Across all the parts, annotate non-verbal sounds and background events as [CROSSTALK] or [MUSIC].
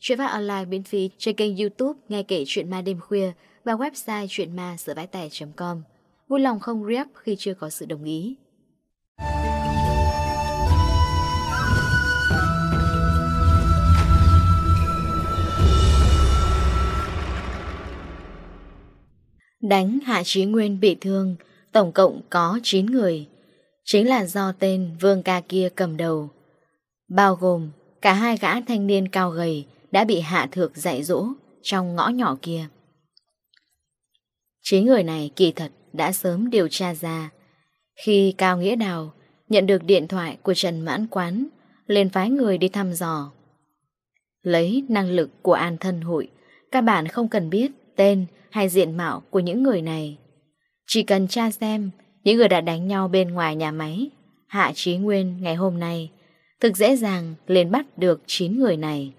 Chuyện phát online miễn phí trên kênh youtube Nghe kể chuyện ma đêm khuya Và website chuyện ma sửa vãi tẻ.com Vui lòng không rep khi chưa có sự đồng ý. Đánh Hạ Chí Nguyên bị thương, Tổng cộng có 9 người. Chính là do tên Vương ca kia cầm đầu. Bao gồm cả hai gã thanh niên cao gầy đã bị Hạ Thược dạy dỗ trong ngõ nhỏ kia. Chính người này kỳ thật đã sớm điều tra ra. Khi Cao Nghĩa Đào nhận được điện thoại của Trần Mãn Quán, lên phái người đi thăm dò. Lấy năng lực của An Thân Hội, các bạn không cần biết tên hay diện mạo của những người này. Chỉ cần tra xem những người đã đánh nhau bên ngoài nhà máy, Hạ Trí Nguyên ngày hôm nay, thực dễ dàng liền bắt được 9 người này.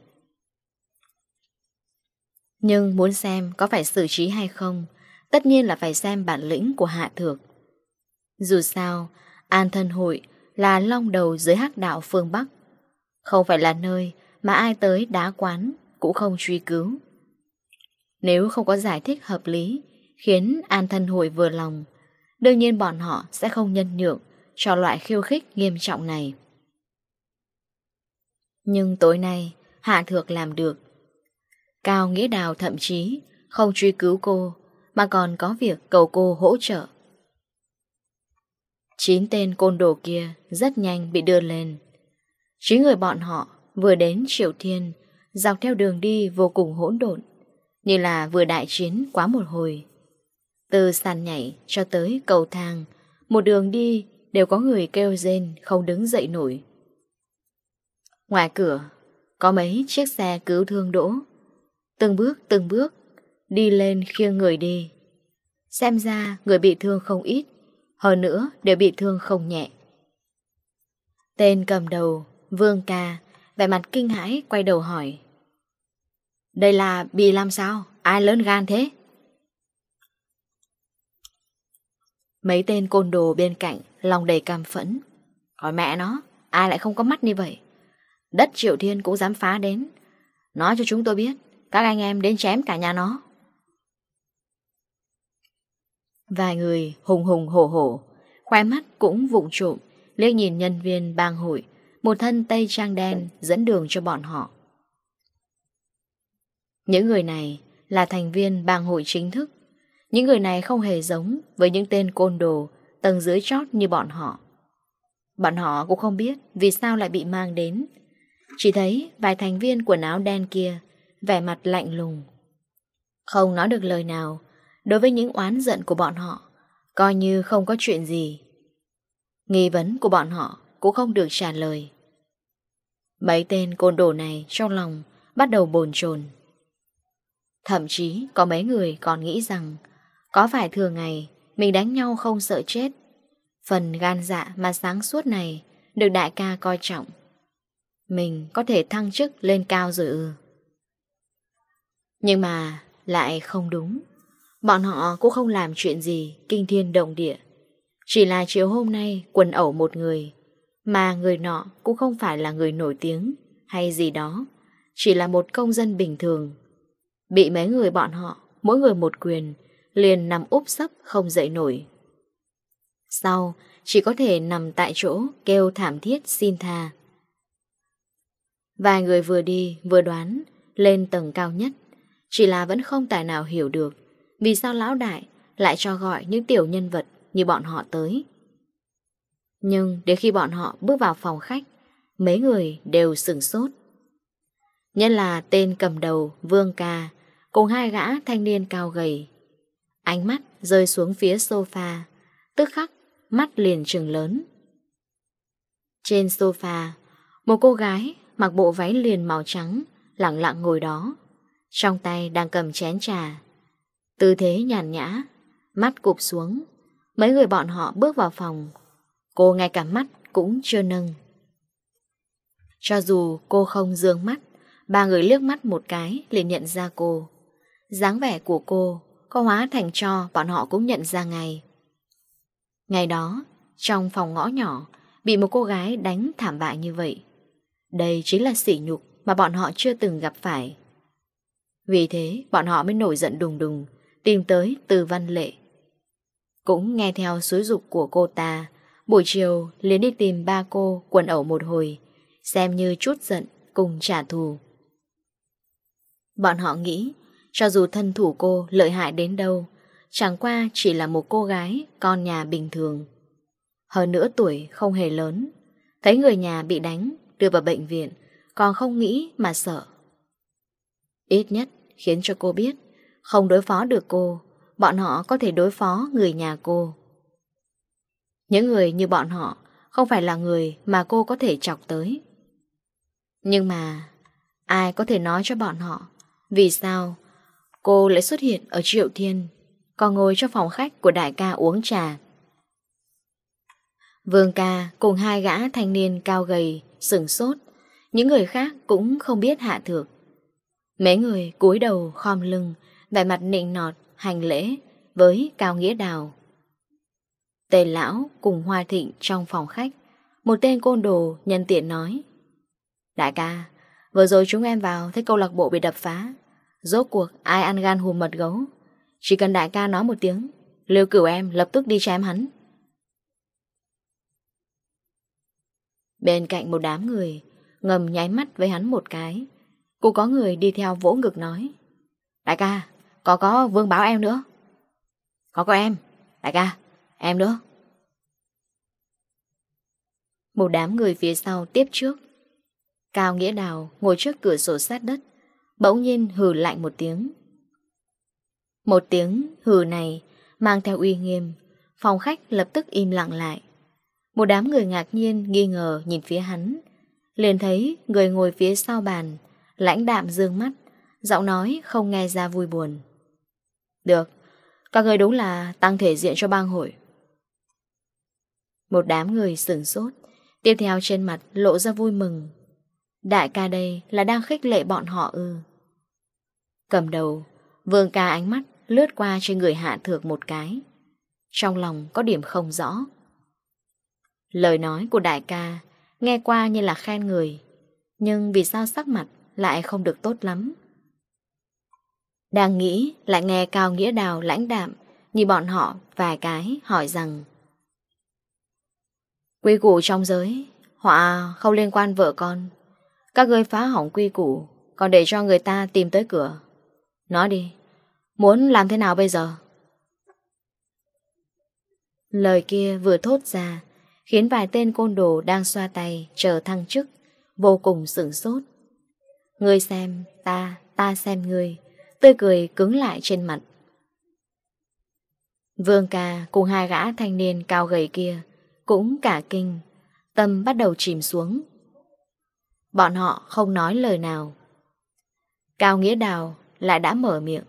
Nhưng muốn xem có phải xử trí hay không, Tất nhiên là phải xem bản lĩnh của hạ thược. Dù sao, An thân hội là long đầu dưới hắc đạo phương Bắc. Không phải là nơi mà ai tới đá quán Cũng không truy cứu. Nếu không có giải thích hợp lý, Khiến an thân hội vừa lòng, Đương nhiên bọn họ sẽ không nhân nhượng Cho loại khiêu khích nghiêm trọng này. Nhưng tối nay, Hạ thược làm được. Cao Nghĩa Đào thậm chí không truy cứu cô mà còn có việc cầu cô hỗ trợ. Chín tên côn đồ kia rất nhanh bị đưa lên. Chín người bọn họ vừa đến Triều Thiên, dọc theo đường đi vô cùng hỗn độn, như là vừa đại chiến quá một hồi. Từ sàn nhảy cho tới cầu thang, một đường đi đều có người kêu rên không đứng dậy nổi. Ngoài cửa, có mấy chiếc xe cứu thương đỗ, Từng bước từng bước, Đi lên khiêng người đi. Xem ra người bị thương không ít, Hơn nữa đều bị thương không nhẹ. Tên cầm đầu, Vương ca, Vẻ mặt kinh hãi quay đầu hỏi. Đây là bị làm sao? Ai lớn gan thế? Mấy tên côn đồ bên cạnh Lòng đầy cam phẫn. Hỏi mẹ nó, Ai lại không có mắt như vậy? Đất triệu thiên cũng dám phá đến. Nói cho chúng tôi biết các anh em đến chém cả nhà nó. Vài người hùng hùng hổ hổ Khoe mắt cũng vụng trộm, liếc nhìn nhân viên bang hội, Một thân tây trang đen dẫn đường cho bọn họ. Những người này là thành viên bang hội chính thức. Những người này không hề giống với những tên côn đồ Tầng dưới chót như bọn họ. Bọn họ cũng không biết vì sao lại bị mang đến. Chỉ thấy vài thành viên quần áo đen kia vẻ mặt lạnh lùng. Không nói được lời nào, đối với những oán giận của bọn họ, coi như không có chuyện gì. Nghi vấn của bọn họ cũng không được trả lời. Mấy tên côn đồ này trong lòng bắt đầu bồn chồn Thậm chí có mấy người còn nghĩ rằng có phải thường ngày mình đánh nhau không sợ chết. Phần gan dạ mà sáng suốt này được đại ca coi trọng. Mình có thể thăng chức lên cao rồi ư. Nhưng mà lại không đúng. Bọn họ cũng không làm chuyện gì kinh thiên động địa. Chỉ là chiều hôm nay quần ẩu một người, mà người nọ cũng không phải là người nổi tiếng hay gì đó, chỉ là một công dân bình thường. Bị mấy người bọn họ, mỗi người một quyền, liền nằm úp sấp không dậy nổi. Sau, chỉ có thể nằm tại chỗ kêu thảm thiết xin tha. Vài người vừa đi vừa đoán lên tầng cao nhất. Chỉ là vẫn không tài nào hiểu được Vì sao lão đại lại cho gọi những tiểu nhân vật như bọn họ tới. Nhưng để khi bọn họ bước vào phòng khách, Mấy người đều sửng sốt. Nhất là tên cầm đầu Vương Ca Cùng hai gã thanh niên cao gầy. Ánh mắt rơi xuống phía sofa, Tức khắc mắt liền trừng lớn. Trên sofa, Một cô gái mặc bộ váy liền màu trắng Lặng lặng ngồi đó. Trong tay đang cầm chén trà. Tư thế nhàn nhã, Mắt cụp xuống. Mấy người bọn họ bước vào phòng. Cô ngay cả mắt cũng chưa nâng. Cho dù cô không dương mắt, Ba người liếc mắt một cái liền nhận ra cô. Dáng vẻ của cô Có hóa thành cho bọn họ cũng nhận ra ngay. Ngày đó, Trong phòng ngõ nhỏ, Bị một cô gái đánh thảm bại như vậy. Đây chính là sỉ nhục Mà bọn họ chưa từng gặp phải. Vì thế, bọn họ mới nổi giận đùng đùng, Tìm tới từ văn lệ. Cũng nghe theo suối dục của cô ta, Buổi chiều liền đi tìm ba cô quần ẩu một hồi, Xem như chút giận cùng trả thù. Bọn họ nghĩ, Cho dù thân thủ cô lợi hại đến đâu, Chẳng qua chỉ là một cô gái, Con nhà bình thường. Hơn nữa tuổi không hề lớn, Thấy người nhà bị đánh, Đưa vào bệnh viện, Còn không nghĩ mà sợ. Ít nhất khiến cho cô biết Không đối phó được cô Bọn họ có thể đối phó người nhà cô. Những người như bọn họ Không phải là người mà cô có thể chọc tới. Nhưng mà Ai có thể nói cho bọn họ Vì sao Cô lại xuất hiện ở Triệu Thiên Còn ngồi cho phòng khách của đại ca uống trà? Vương ca cùng hai gã thanh niên cao gầy, sừng sốt Những người khác cũng không biết hạ thược. Mấy người cúi đầu khom lưng, vẻ mặt nịnh nọt, hành lễ với Cao Nghĩa Đào. Tề Lão cùng Hoa Thịnh trong phòng khách, một tên côn đồ nhân tiện nói. Đại ca, vừa rồi chúng em vào thấy câu lạc bộ bị đập phá. Rốt cuộc ai ăn gan hùm mật gấu. Chỉ cần đại ca nói một tiếng, liều cửu em lập tức đi chém hắn. Bên cạnh một đám người, ngầm nháy mắt với hắn một cái, Cô có người đi theo vỗ ngực nói Đại ca, có có Vương Bảo em nữa. Có có em. Đại ca, em nữa. Một đám người phía sau tiếp trước. Cao Nghĩa Đào ngồi trước cửa sổ sát đất Bỗng nhiên hừ lạnh một tiếng. Một tiếng hừ này Mang theo uy nghiêm Phòng khách lập tức im lặng lại. Một đám người ngạc nhiên nghi ngờ nhìn phía hắn Liền thấy người ngồi phía sau bàn Lãnh đạm dương mắt, Giọng nói không nghe ra vui buồn. Được, Các người đúng là tăng thể diện cho bang hội. Một đám người sửng sốt, Tiếp theo trên mặt lộ ra vui mừng. Đại ca đây là đang khích lệ bọn họ ư. Cầm đầu, Vương ca ánh mắt lướt qua trên người hạ thược một cái. Trong lòng có điểm không rõ. Lời nói của đại ca Nghe qua như là khen người, Nhưng vì sao sắc mặt lại không được tốt lắm. Đang nghĩ lại nghe Cao Nghĩa Đào lãnh đạm nhìn bọn họ vài cái hỏi rằng Quy củ trong giới họa không liên quan vợ con. Các người phá hỏng quy củ còn để cho người ta tìm tới cửa. Nói đi, muốn làm thế nào bây giờ? Lời kia vừa thốt ra khiến vài tên côn đồ đang xoa tay chờ thăng chức vô cùng sửng sốt. Ngươi xem ta, ta xem ngươi. Tươi cười cứng lại trên mặt. Vương ca cùng hai gã thanh niên cao gầy kia Cũng cả kinh Tâm bắt đầu chìm xuống. Bọn họ không nói lời nào. Cao Nghĩa Đào lại đã mở miệng.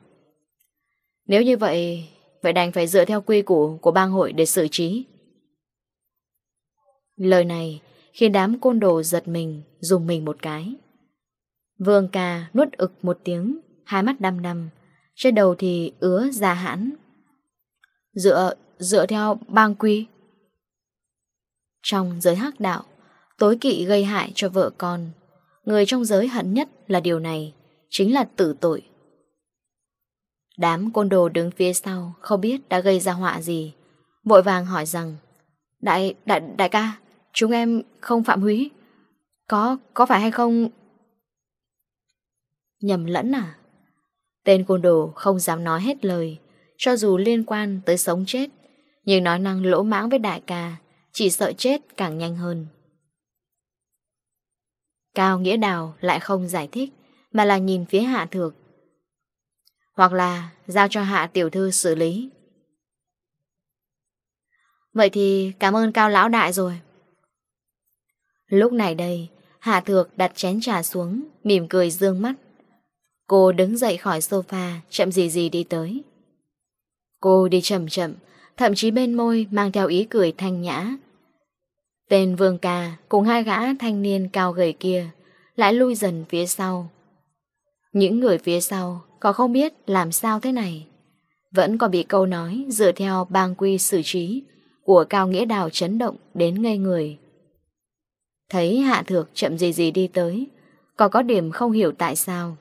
Nếu như vậy Vậy đành phải dựa theo quy củ của bang hội để xử trí. Lời này khiến đám côn đồ giật mình, dùng mình một cái. Vương ca nuốt ực một tiếng, hai mắt đăm đăm, trên đầu thì ứa ra hãn. Dựa, dựa theo bang quy. Trong giới hắc đạo, tối kỵ gây hại cho vợ con. Người trong giới hận nhất là điều này, chính là tử tội. Đám côn đồ đứng phía sau không biết đã gây ra họa gì. Vội vàng hỏi rằng, đại, đại, đại ca, chúng em không phạm húy. Có, có phải hay không Nhầm lẫn à? Tên côn đồ không dám nói hết lời, cho dù liên quan tới sống chết, nhưng nói năng lỗ mãng với đại ca, chỉ sợ chết càng nhanh hơn. Cao Nghĩa Đào lại không giải thích, mà là nhìn phía Hạ Thược. Hoặc là giao cho Hạ Tiểu Thư xử lý. Vậy thì cảm ơn Cao Lão Đại rồi. Lúc này đây, Hạ Thược đặt chén trà xuống, mỉm cười dương mắt. Cô đứng dậy khỏi sofa, chậm gì gì đi tới. Cô đi chậm chậm, thậm chí bên môi mang theo ý cười thanh nhã. Tên Vương Ca cùng hai gã thanh niên cao gầy kia lại lui dần phía sau. Những người phía sau có không biết làm sao thế này. Vẫn còn bị câu nói dựa theo bang quy xử trí của Cao Nghĩa Đào chấn động đến ngây người. Thấy Hạ Thược chậm gì gì đi tới, có có điểm không hiểu tại sao.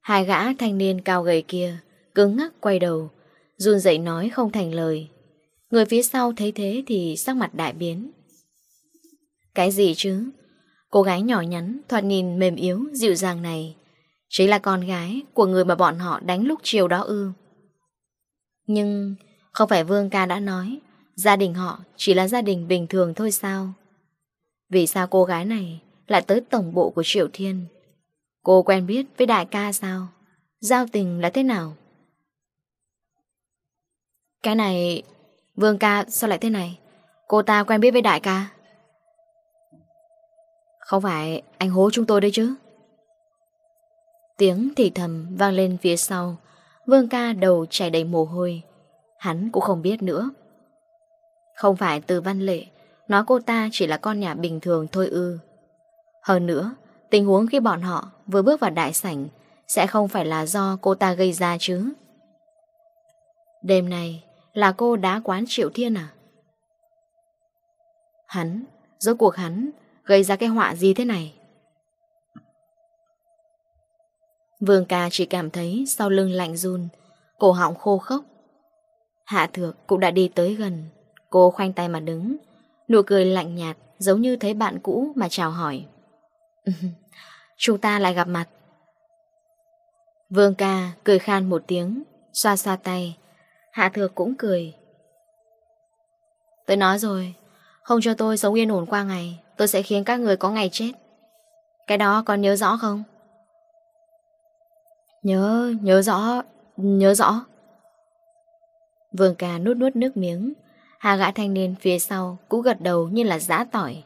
Hai gã thanh niên cao gầy kia Cứng ngắc quay đầu, Run dậy nói không thành lời. Người phía sau thấy thế thì sắc mặt đại biến. Cái gì chứ? Cô gái nhỏ nhắn Thoạt nhìn mềm yếu, dịu dàng này. Chính là con gái của người mà bọn họ đánh lúc chiều đó ư. Nhưng Không phải Vương ca đã nói, Gia đình họ chỉ là gia đình bình thường thôi sao? Vì sao cô gái này Lại tới tổng bộ của Triệu Thiên? Cô quen biết với đại ca sao? Giao tình là thế nào? Cái này... Vương ca sao lại thế này? Cô ta quen biết với đại ca. Không phải anh hố chúng tôi đấy chứ? Tiếng thì thầm vang lên phía sau. Vương ca đầu chảy đầy mồ hôi. Hắn cũng không biết nữa. Không phải từ văn lệ, nói cô ta chỉ là con nhà bình thường thôi ư. Hơn nữa, Tình huống khi bọn họ vừa bước vào đại sảnh sẽ không phải là do cô ta gây ra chứ. Đêm nay là cô đá quán Triệu Thiên à? Hắn, rốt cuộc hắn gây ra cái họa gì thế này? Vương ca chỉ cảm thấy sau lưng lạnh run, cổ họng khô khốc. Hạ thược cũng đã đi tới gần, cô khoanh tay mà đứng, nụ cười lạnh nhạt giống như thấy bạn cũ mà chào hỏi. [LAUGHS] Chúng ta lại gặp mặt. Vương ca cười khan một tiếng Xoa xoa tay. Hạ thược cũng cười. Tôi nói rồi Không cho tôi sống yên ổn qua ngày Tôi sẽ khiến các người có ngày chết. Cái đó còn nhớ rõ không? Nhớ, nhớ rõ Nhớ rõ. Vương ca nuốt nuốt nước miếng. Hạ gã thanh niên phía sau Cũng gật đầu như là giã tỏi.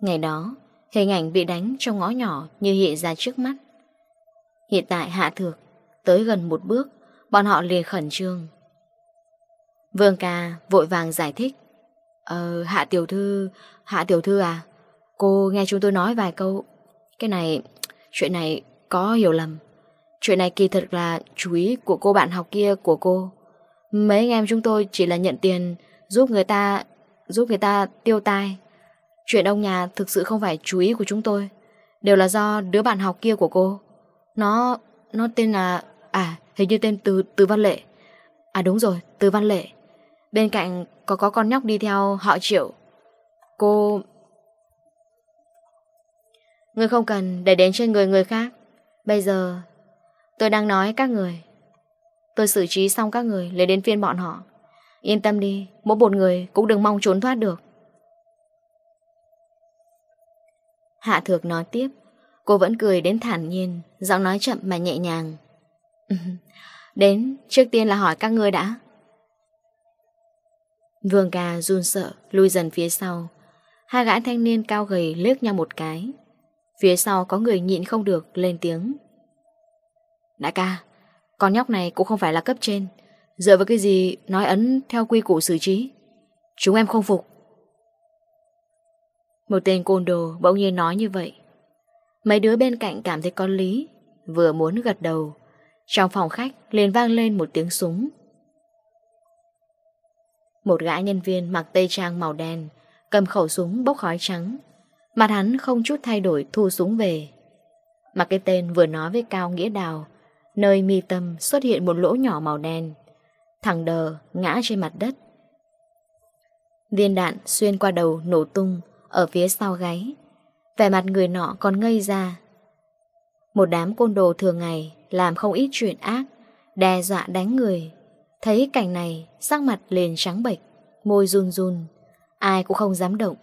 Ngày đó Hình ảnh bị đánh trong ngõ nhỏ như hiện ra trước mắt. Hiện tại hạ thược, tới gần một bước, bọn họ liền khẩn trương. Vương ca vội vàng giải thích. Ờ, hạ tiểu thư, hạ tiểu thư à, cô nghe chúng tôi nói vài câu. Cái này, chuyện này có hiểu lầm. Chuyện này kỳ thật là chú ý của cô bạn học kia của cô. Mấy anh em chúng tôi chỉ là nhận tiền giúp người ta, giúp người ta tiêu tai. Chuyện ông nhà thực sự không phải chú ý của chúng tôi Đều là do đứa bạn học kia của cô. Nó... Nó tên là... À, hình như tên Từ, Từ Văn Lệ. À đúng rồi, Từ Văn Lệ. Bên cạnh có có con nhóc đi theo họ triệu. Cô... Người không cần để đến trên người người khác. Bây giờ Tôi đang nói các người. Tôi xử trí xong các người Lấy đến phiên bọn họ. Yên tâm đi Mỗi một người cũng đừng mong trốn thoát được. Hạ thược nói tiếp. Cô vẫn cười đến thản nhiên, Giọng nói chậm mà nhẹ nhàng. Đến, trước tiên là hỏi các ngươi đã. Vương ca run sợ, Lui dần phía sau. Hai gã thanh niên cao gầy lướt nhau một cái. Phía sau có người nhịn không được, Lên tiếng. Đại ca, Con nhóc này cũng không phải là cấp trên. Dựa vào cái gì nói ấn theo quy củ xử trí? Chúng em không phục. Một tên côn đồ bỗng nhiên nói như vậy. Mấy đứa bên cạnh cảm thấy có lý, Vừa muốn gật đầu. Trong phòng khách liền vang lên một tiếng súng. Một gã nhân viên mặc tây trang màu đen, Cầm khẩu súng bốc khói trắng. Mặt hắn không chút thay đổi thu súng về. Mà cái tên vừa nói với Cao Nghĩa Đào, Nơi mi tâm xuất hiện một lỗ nhỏ màu đen thằng đờ ngã trên mặt đất. Viên đạn xuyên qua đầu nổ tung ở phía sau gáy. Vẻ mặt người nọ còn ngây ra. Một đám côn đồ thường ngày làm không ít chuyện ác, đe dọa đánh người. Thấy cảnh này, sắc mặt liền trắng bệch, môi run run, ai cũng không dám động.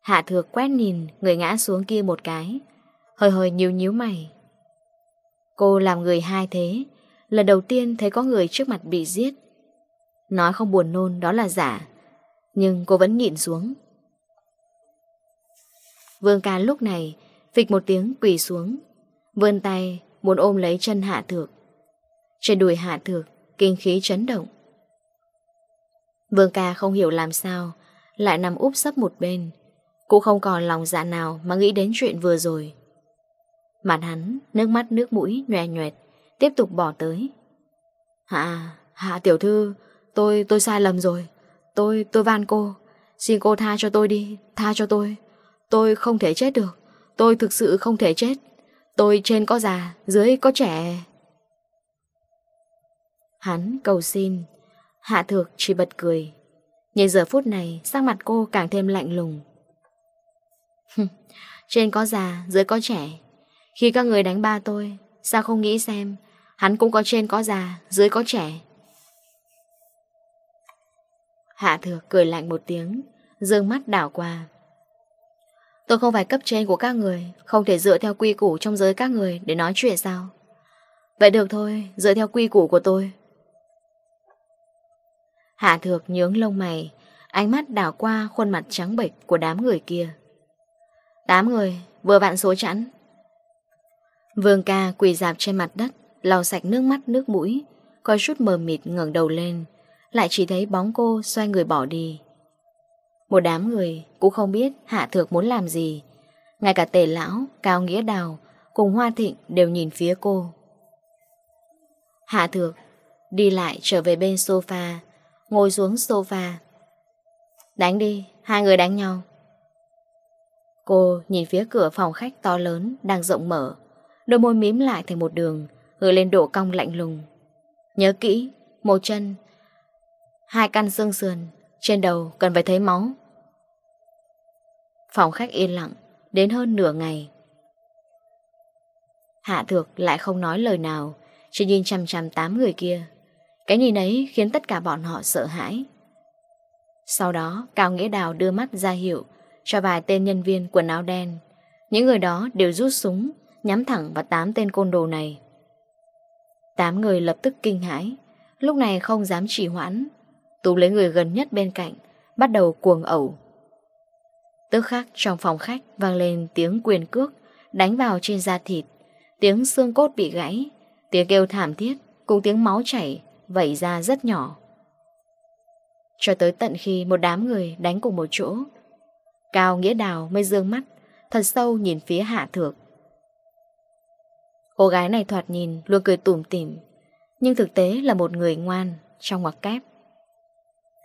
Hạ thược quét nhìn người ngã xuống kia một cái, hơi hơi nhíu nhíu mày. Cô làm người hai thế, lần đầu tiên thấy có người trước mặt bị giết. Nói không buồn nôn đó là giả, nhưng cô vẫn nhịn xuống. Vương ca lúc này Phịch một tiếng quỳ xuống Vươn tay muốn ôm lấy chân hạ thược. Trên đùi hạ thược Kinh khí chấn động. Vương ca không hiểu làm sao Lại nằm úp sấp một bên Cũng không còn lòng dạ nào Mà nghĩ đến chuyện vừa rồi. Mặt hắn nước mắt nước mũi nhòe nhòet Tiếp tục bỏ tới. Hạ, hạ tiểu thư Tôi, tôi sai lầm rồi. Tôi, tôi van cô. Xin cô tha cho tôi đi, tha cho tôi. Tôi không thể chết được. Tôi thực sự không thể chết. Tôi trên có già, dưới có trẻ. Hắn cầu xin. Hạ thược chỉ bật cười. Nhìn giờ phút này Sắc mặt cô càng thêm lạnh lùng. Trên có già, dưới có trẻ. Khi các người đánh ba tôi Sao không nghĩ xem Hắn cũng có trên có già, dưới có trẻ. Hạ thược cười lạnh một tiếng Dương mắt đảo qua. Tôi không phải cấp trên của các người Không thể dựa theo quy củ trong giới các người Để nói chuyện sao? Vậy được thôi, dựa theo quy củ của tôi. Hạ thược nhướng lông mày Ánh mắt đảo qua khuôn mặt trắng bệch Của đám người kia. Tám người, vừa vạn số chẵn. Vương ca quỳ dạp trên mặt đất Lau sạch nước mắt nước mũi coi chút mờ mịt ngẩng đầu lên Lại chỉ thấy bóng cô xoay người bỏ đi. Một đám người cũng không biết Hạ Thược muốn làm gì. Ngay cả tề lão, Cao Nghĩa Đào cùng Hoa Thịnh đều nhìn phía cô. Hạ Thược đi lại trở về bên sofa, ngồi xuống sofa. Đánh đi, hai người đánh nhau. Cô nhìn phía cửa phòng khách to lớn đang rộng mở, đôi môi mím lại thành một đường, gửi lên độ cong lạnh lùng. Nhớ kỹ, một chân, hai căn xương sườn, trên đầu cần phải thấy móng Phòng khách yên lặng, đến hơn nửa ngày. Hạ thược lại không nói lời nào, chỉ nhìn chằm chằm tám người kia. Cái nhìn ấy khiến tất cả bọn họ sợ hãi. Sau đó, Cao Nghĩa Đào đưa mắt ra hiệu cho vài tên nhân viên quần áo đen. Những người đó đều rút súng, nhắm thẳng vào tám tên côn đồ này. Tám người lập tức kinh hãi, lúc này không dám trì hoãn. Tú lấy người gần nhất bên cạnh, bắt đầu cuồng ẩu. Tức khắc trong phòng khách vang lên tiếng quyền cước đánh vào trên da thịt, tiếng xương cốt bị gãy, tiếng kêu thảm thiết cùng tiếng máu chảy vẩy ra rất nhỏ. Cho tới tận khi một đám người đánh cùng một chỗ, Cao Nghĩa Đào mới dương mắt, thật sâu nhìn phía Hạ Thược. Cô gái này thoạt nhìn luôn cười tủm tỉm, nhưng thực tế là một người ngoan, trong ngoặc kép.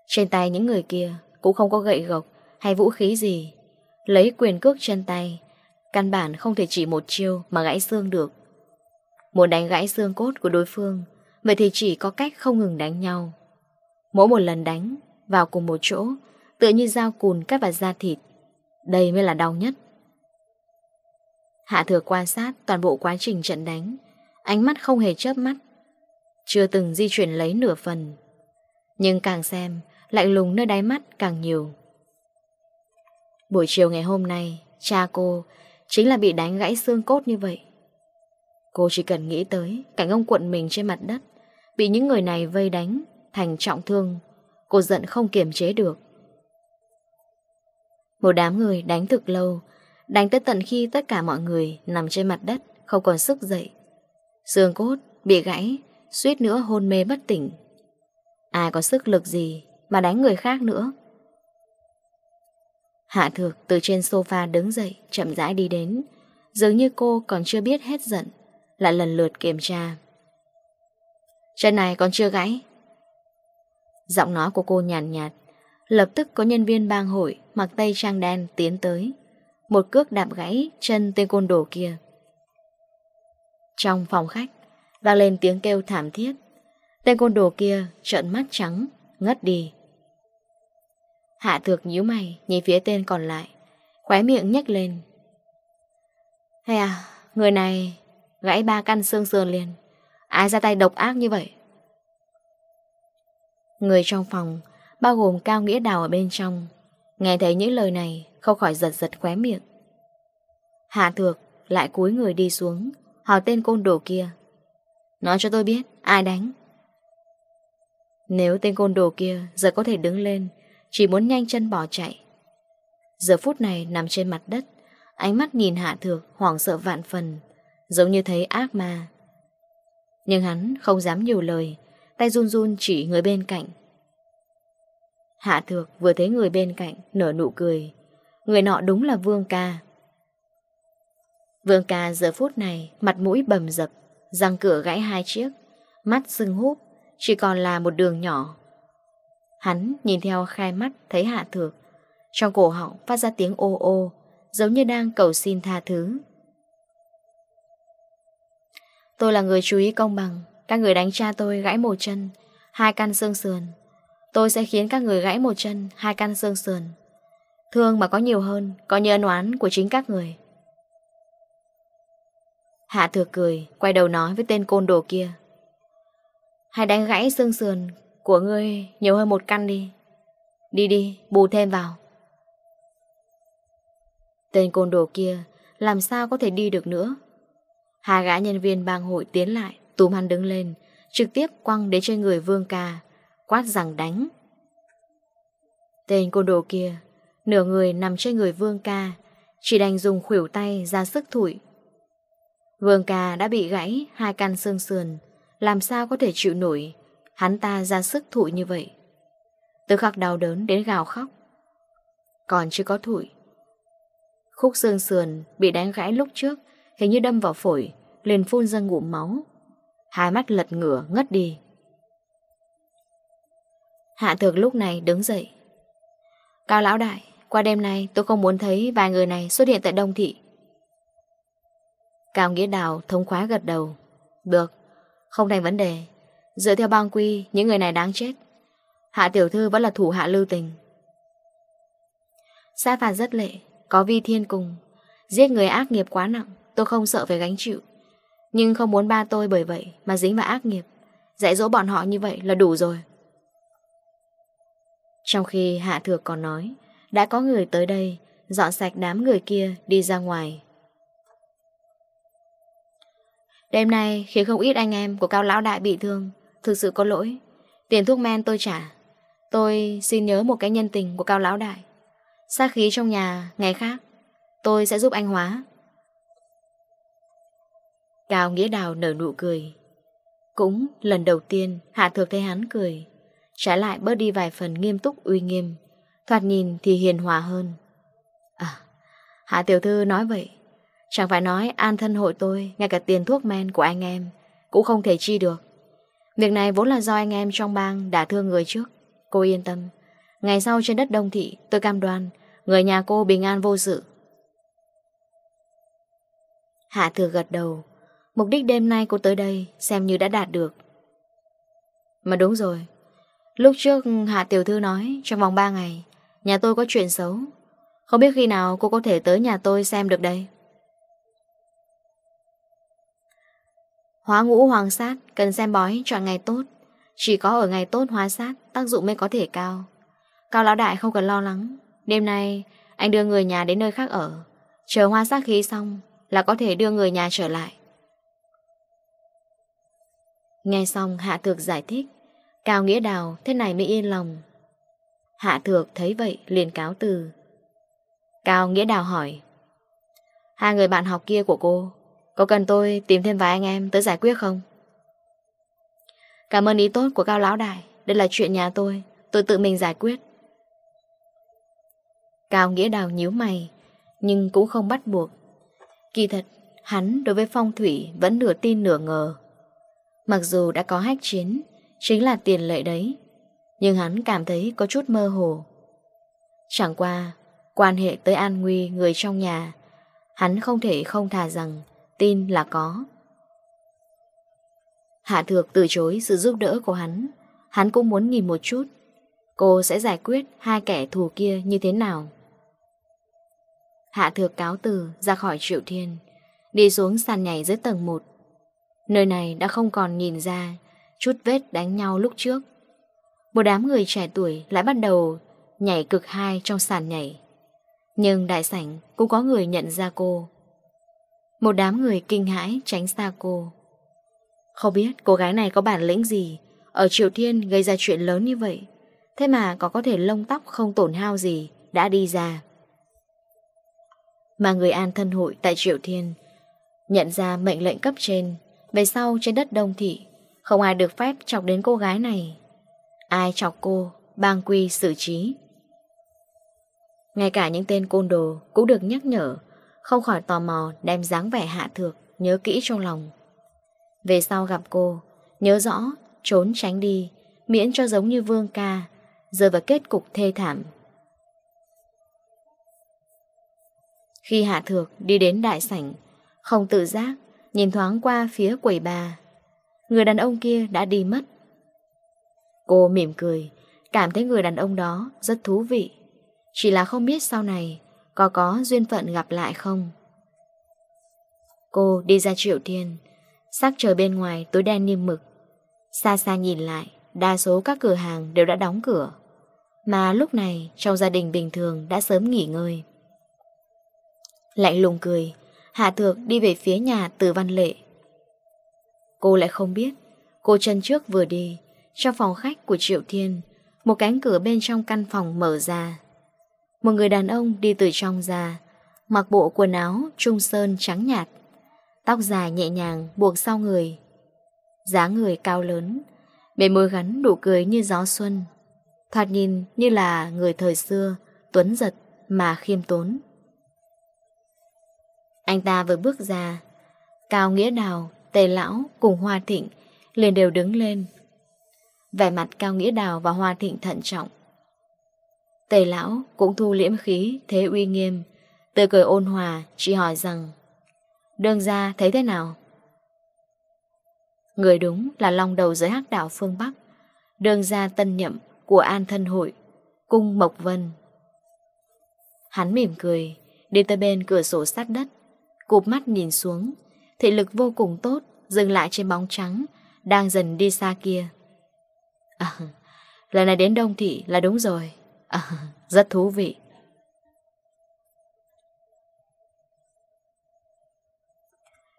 Trên tay những người kia cũng không có gậy gộc hay vũ khí gì Lấy quyền cước chân tay. Căn bản không thể chỉ một chiêu mà gãy xương được. Muốn đánh gãy xương cốt của đối phương, Vậy thì chỉ có cách không ngừng đánh nhau. Mỗi một lần đánh, Vào cùng một chỗ, Tựa như dao cùn cắt vào da thịt. Đây mới là đau nhất. Hạ thừa quan sát toàn bộ quá trình trận đánh. Ánh mắt không hề chớp mắt. Chưa từng di chuyển lấy nửa phần. Nhưng càng xem, Lạnh lùng nơi đáy mắt càng nhiều. Buổi chiều ngày hôm nay, cha cô chính là bị đánh gãy xương cốt như vậy. Cô chỉ cần nghĩ tới cảnh ông cuộn mình trên mặt đất, bị những người này vây đánh, thành trọng thương, cô giận không kiềm chế được. Một đám người đánh thực lâu, đánh tới tận khi tất cả mọi người nằm trên mặt đất, không còn sức dậy. Xương cốt bị gãy, suýt nữa hôn mê bất tỉnh. Ai có sức lực gì mà đánh người khác nữa. Hạ thược từ trên sofa đứng dậy, chậm rãi đi đến. Dường như cô còn chưa biết hết giận, lại lần lượt kiểm tra. Chân này còn chưa gãy. Giọng nói của cô nhàn nhạt, nhạt, lập tức có nhân viên bang hội mặc tay trang đen tiến tới. Một cước đạp gãy chân tên côn đồ kia. Trong phòng khách, vang lên tiếng kêu thảm thiết. Tên côn đồ kia trợn mắt trắng, ngất đi. Hạ thược nhíu mày, Nhìn phía tên còn lại, Khóe miệng nhếch lên. Hay à Người này Gãy ba căn xương sườn liền. Ai ra tay độc ác như vậy? Người trong phòng, Bao gồm Cao Nghĩa Đào ở bên trong, Nghe thấy những lời này, Không khỏi giật giật khóe miệng. Hạ thược lại cúi người đi xuống, Hỏi tên côn đồ kia. Nói cho tôi biết, ai đánh? Nếu tên côn đồ kia giờ có thể đứng lên chỉ muốn nhanh chân bỏ chạy. Giờ phút này nằm trên mặt đất, Ánh mắt nhìn Hạ Thược hoảng sợ vạn phần, Giống như thấy ác ma. Nhưng hắn không dám nhiều lời, Tay run run chỉ người bên cạnh. Hạ Thược vừa thấy người bên cạnh Nở nụ cười, Người nọ đúng là Vương Ca. Vương Ca giờ phút này Mặt mũi bầm dập, Răng cửa gãy hai chiếc, Mắt sưng húp, Chỉ còn là một đường nhỏ. Hắn nhìn theo khai mắt thấy hạ thược. Trong cổ họng phát ra tiếng ô ô, Giống như đang cầu xin tha thứ. Tôi là người chú ý công bằng, Các người đánh cha tôi gãy một chân, Hai căn xương sườn. Tôi sẽ khiến các người gãy một chân, Hai căn xương sườn. Thương mà có nhiều hơn, Có như ân oán của chính các người. Hạ thừa cười, Quay đầu nói với tên côn đồ kia. Hãy đánh gãy xương sườn của ngươi nhiều hơn một căn đi. Đi đi, bù thêm vào. Tên côn đồ kia làm sao có thể đi được nữa. Hai gã nhân viên bang hội tiến lại, túm hắn đứng lên, trực tiếp quăng đến trên người vương ca, quát rằng đánh. Tên côn đồ kia, nửa người nằm trên người vương ca, chỉ đành dùng khuỷu tay ra sức thủi. Vương ca đã bị gãy hai căn xương sườn, làm sao có thể chịu nổi, Hắn ta ra sức thụi như vậy. Từ khắc đau đớn đến gào khóc. Còn chưa có thụi. Khúc xương sườn bị đánh gãy lúc trước Hình như đâm vào phổi Liền phun ra ngụm máu. Hai mắt lật ngửa ngất đi. Hạ thược lúc này đứng dậy. Cao lão đại Qua đêm nay tôi không muốn thấy vài người này xuất hiện tại Đông Thị. Cao Nghĩa Đào thông khoái gật đầu. Được, không thành vấn đề. Dựa theo bang quy, Những người này đáng chết. Hạ tiểu thư vẫn là thủ hạ lưu tình. Sai phạt rất lệ, Có vi thiên cùng. Giết người ác nghiệp quá nặng, Tôi không sợ phải gánh chịu. Nhưng không muốn ba tôi bởi vậy Mà dính vào ác nghiệp. Dạy dỗ bọn họ như vậy là đủ rồi. Trong khi Hạ Thược còn nói, Đã có người tới đây, Dọn sạch đám người kia đi ra ngoài. Đêm nay khiến không ít anh em của Cao Lão Đại bị thương Thực sự có lỗi. Tiền thuốc men tôi trả. Tôi xin nhớ một cái nhân tình của cao lão đại. Xa khí trong nhà, ngày khác, Tôi sẽ giúp anh hóa. Cao Nghĩa Đào nở nụ cười. Cũng lần đầu tiên, Hạ Thược thấy hắn cười. Trái lại bớt đi vài phần nghiêm túc, uy nghiêm. Thoạt nhìn thì hiền hòa hơn. À Hạ Tiểu Thư nói vậy. Chẳng phải nói an thân hội tôi, Ngay cả tiền thuốc men của anh em Cũng không thể chi được. Việc này vốn là do anh em trong bang đã thương người trước. Cô yên tâm. Ngày sau trên đất đông thị, tôi cam đoan, người nhà cô bình an vô sự. Hạ thừa gật đầu. Mục đích đêm nay cô tới đây xem như đã đạt được. Mà đúng rồi. Lúc trước Hạ Tiểu Thư nói trong vòng 3 ngày, nhà tôi có chuyện xấu. Không biết khi nào cô có thể tới nhà tôi xem được đây. Hóa ngũ hoàng sát, cần xem bói, chọn ngày tốt. Chỉ có ở ngày tốt hóa sát, Tác dụng mới có thể cao. Cao lão đại không cần lo lắng. Đêm nay, anh đưa người nhà đến nơi khác ở. Chờ hoa sát khí xong, Là có thể đưa người nhà trở lại. Nghe xong, Hạ Thược giải thích. Cao Nghĩa Đào, thế này mới yên lòng. Hạ Thược thấy vậy, liền cáo từ. Cao Nghĩa Đào hỏi. Hai người bạn học kia của cô có cần tôi tìm thêm vài anh em tới giải quyết không? Cảm ơn ý tốt của Cao Lão Đại. Đây là chuyện nhà tôi. Tôi tự mình giải quyết. Cao Nghĩa Đào nhíu mày, Nhưng cũng không bắt buộc. Kỳ thật, Hắn đối với phong thủy Vẫn nửa tin nửa ngờ. Mặc dù đã có hách chiến, Chính là tiền lệ đấy, Nhưng hắn cảm thấy có chút mơ hồ. Chẳng qua, Quan hệ tới an nguy, người trong nhà, Hắn không thể không thà rằng Tin là có. Hạ Thược từ chối sự giúp đỡ của hắn. Hắn cũng muốn nghỉ một chút. Cô sẽ giải quyết hai kẻ thù kia như thế nào? Hạ Thược cáo từ ra khỏi triệu thiên, Đi xuống sàn nhảy dưới tầng 1 Nơi này đã không còn nhìn ra, Chút vết đánh nhau lúc trước. Một đám người trẻ tuổi lại bắt đầu Nhảy cực hai trong sàn nhảy. Nhưng đại sảnh cũng có người nhận ra cô. Một đám người kinh hãi tránh xa cô. Không biết cô gái này có bản lĩnh gì, Ở Triều Thiên gây ra chuyện lớn như vậy, Thế mà có có thể lông tóc không tổn hao gì, Đã đi ra. Mà người an thân hội tại Triều Thiên Nhận ra mệnh lệnh cấp trên, Về sau trên đất Đông Thị, Không ai được phép chọc đến cô gái này. Ai chọc cô, Bang quy xử trí. Ngay cả những tên côn đồ Cũng được nhắc nhở không khỏi tò mò đem dáng vẻ hạ thược, Nhớ kỹ trong lòng. Về sau gặp cô, Nhớ rõ, trốn tránh đi, Miễn cho giống như vương ca, Rơi vào kết cục thê thảm. Khi hạ thược đi đến đại sảnh, Không tự giác, Nhìn thoáng qua phía quầy bà. Người đàn ông kia đã đi mất. Cô mỉm cười, Cảm thấy người đàn ông đó rất thú vị. Chỉ là không biết sau này có có duyên phận gặp lại không? Cô đi ra triệu thiên. Sắc trời bên ngoài tối đen niêm mực. Xa xa nhìn lại, Đa số các cửa hàng đều đã đóng cửa. Mà lúc này, Trong gia đình bình thường đã sớm nghỉ ngơi. Lạnh lùng cười, Hạ Thược đi về phía nhà từ văn lệ. Cô lại không biết, Cô chân trước vừa đi, Trong phòng khách của Triệu Thiên, Một cánh cửa bên trong căn phòng mở ra. Một người đàn ông đi từ trong ra Mặc bộ quần áo trung sơn trắng nhạt Tóc dài nhẹ nhàng buộc sau người dáng người cao lớn Bề môi gắn đủ cười như gió xuân Thoạt nhìn như là người thời xưa Tuấn giật mà khiêm tốn. Anh ta vừa bước ra Cao Nghĩa Đào, Tề Lão cùng Hoa Thịnh liền đều đứng lên. Vẻ mặt Cao Nghĩa Đào và Hoa Thịnh thận trọng Tề lão cũng thu liễm khí Thế uy nghiêm. Tươi cười ôn hòa chỉ hỏi rằng Đương ra thấy thế nào? Người đúng là long đầu giới hắc đảo phương Bắc Đương ra tân nhậm Của an thân hội Cung Mộc Vân. Hắn mỉm cười Đi tới bên cửa sổ sát đất Cụp mắt nhìn xuống Thị lực vô cùng tốt Dừng lại trên bóng trắng Đang dần đi xa kia. À, Lần này đến Đông Thị là đúng rồi. À, rất thú vị.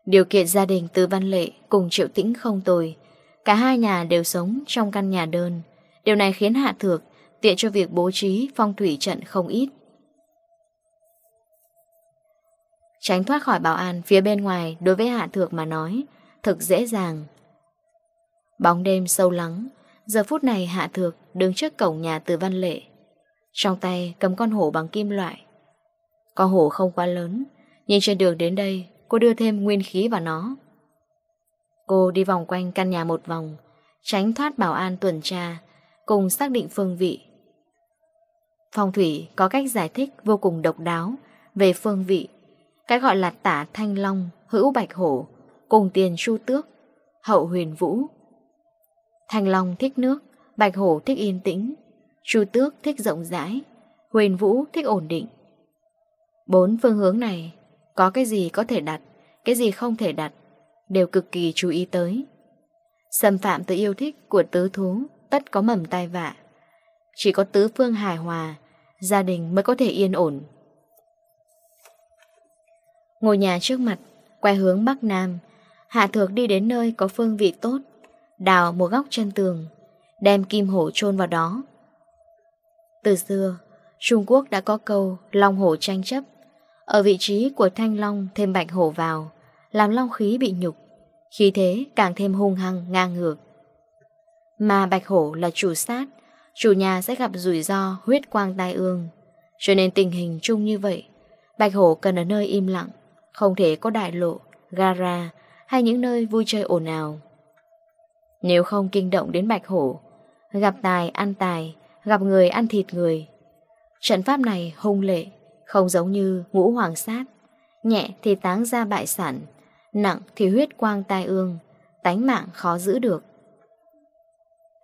Điều kiện gia đình Tư Văn Lệ cùng Triệu Tĩnh không tồi. Cả hai nhà đều sống trong căn nhà đơn. Điều này khiến Hạ Thược tiện cho việc bố trí phong thủy trận không ít. Tránh thoát khỏi bảo an phía bên ngoài đối với Hạ Thược mà nói, thực dễ dàng. Bóng đêm sâu lắng, giờ phút này Hạ Thược đứng trước cổng nhà Từ Văn Lệ. Trong tay cầm con hổ bằng kim loại. Con hổ không quá lớn, nhìn trên đường đến đây, Cô đưa thêm nguyên khí vào nó. Cô đi vòng quanh căn nhà một vòng, Tránh thoát bảo an tuần tra, Cùng xác định phương vị. Phong thủy có cách giải thích vô cùng độc đáo Về phương vị, Cái gọi là tả thanh long, Hữu bạch hổ, Cùng tiền chu tước, Hậu huyền vũ. Thanh long thích nước, Bạch hổ thích yên tĩnh. Chu Tước thích rộng rãi, Huyền Vũ thích ổn định. Bốn phương hướng này, có cái gì có thể đặt, cái gì không thể đặt, đều cực kỳ chú ý tới. Xâm phạm tới yêu thích của tứ thú, tất có mầm tai vạ. Chỉ có tứ phương hài hòa, gia đình mới có thể yên ổn. Ngôi nhà trước mặt, quay hướng Bắc Nam, Hạ Thược đi đến nơi có phương vị tốt, đào một góc chân tường, đem kim hổ chôn vào đó, từ xưa, Trung Quốc đã có câu Long hổ tranh chấp. Ở vị trí của thanh long thêm bạch hổ vào, làm long khí bị nhục. Khi thế càng thêm hung hăng, ngang ngược. Mà bạch hổ là chủ sát, chủ nhà sẽ gặp rủi ro huyết quang tai ương. Cho nên tình hình chung như vậy, bạch hổ cần ở nơi im lặng, không thể có đại lộ, gara hay những nơi vui chơi ồn ào. Nếu không kinh động đến bạch hổ, gặp tài ăn tài, gặp người ăn thịt người. Trận pháp này hung lệ, không giống như ngũ hoàng sát. Nhẹ thì táng ra bại sản, nặng thì huyết quang tai ương, tánh mạng khó giữ được.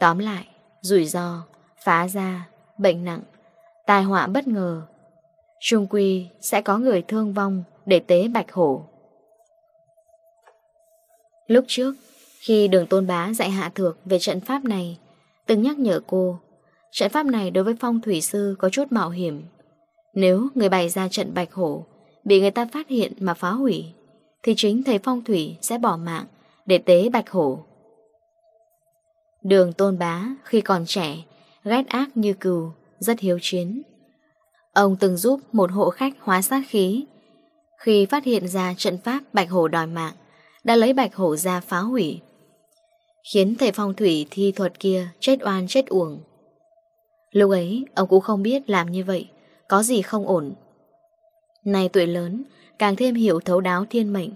Tóm lại, rủi ro, phá ra, bệnh nặng, tai họa bất ngờ. Trung quy sẽ có người thương vong để tế bạch hổ. Lúc trước, khi đường tôn bá dạy hạ thược về trận pháp này, từng nhắc nhở cô Trận pháp này đối với phong thủy sư có chút mạo hiểm. Nếu người bày ra trận bạch hổ, bị người ta phát hiện mà phá hủy, thì chính thầy phong thủy sẽ bỏ mạng để tế bạch hổ. Đường tôn bá khi còn trẻ, ghét ác như cừu, rất hiếu chiến. Ông từng giúp một hộ khách hóa sát khí. Khi phát hiện ra trận pháp bạch hổ đòi mạng, đã lấy bạch hổ ra phá hủy. Khiến thầy phong thủy thi thuật kia chết oan chết uổng. Lúc ấy, ông cũng không biết làm như vậy, có gì không ổn. Này tuổi lớn, càng thêm hiểu thấu đáo thiên mệnh.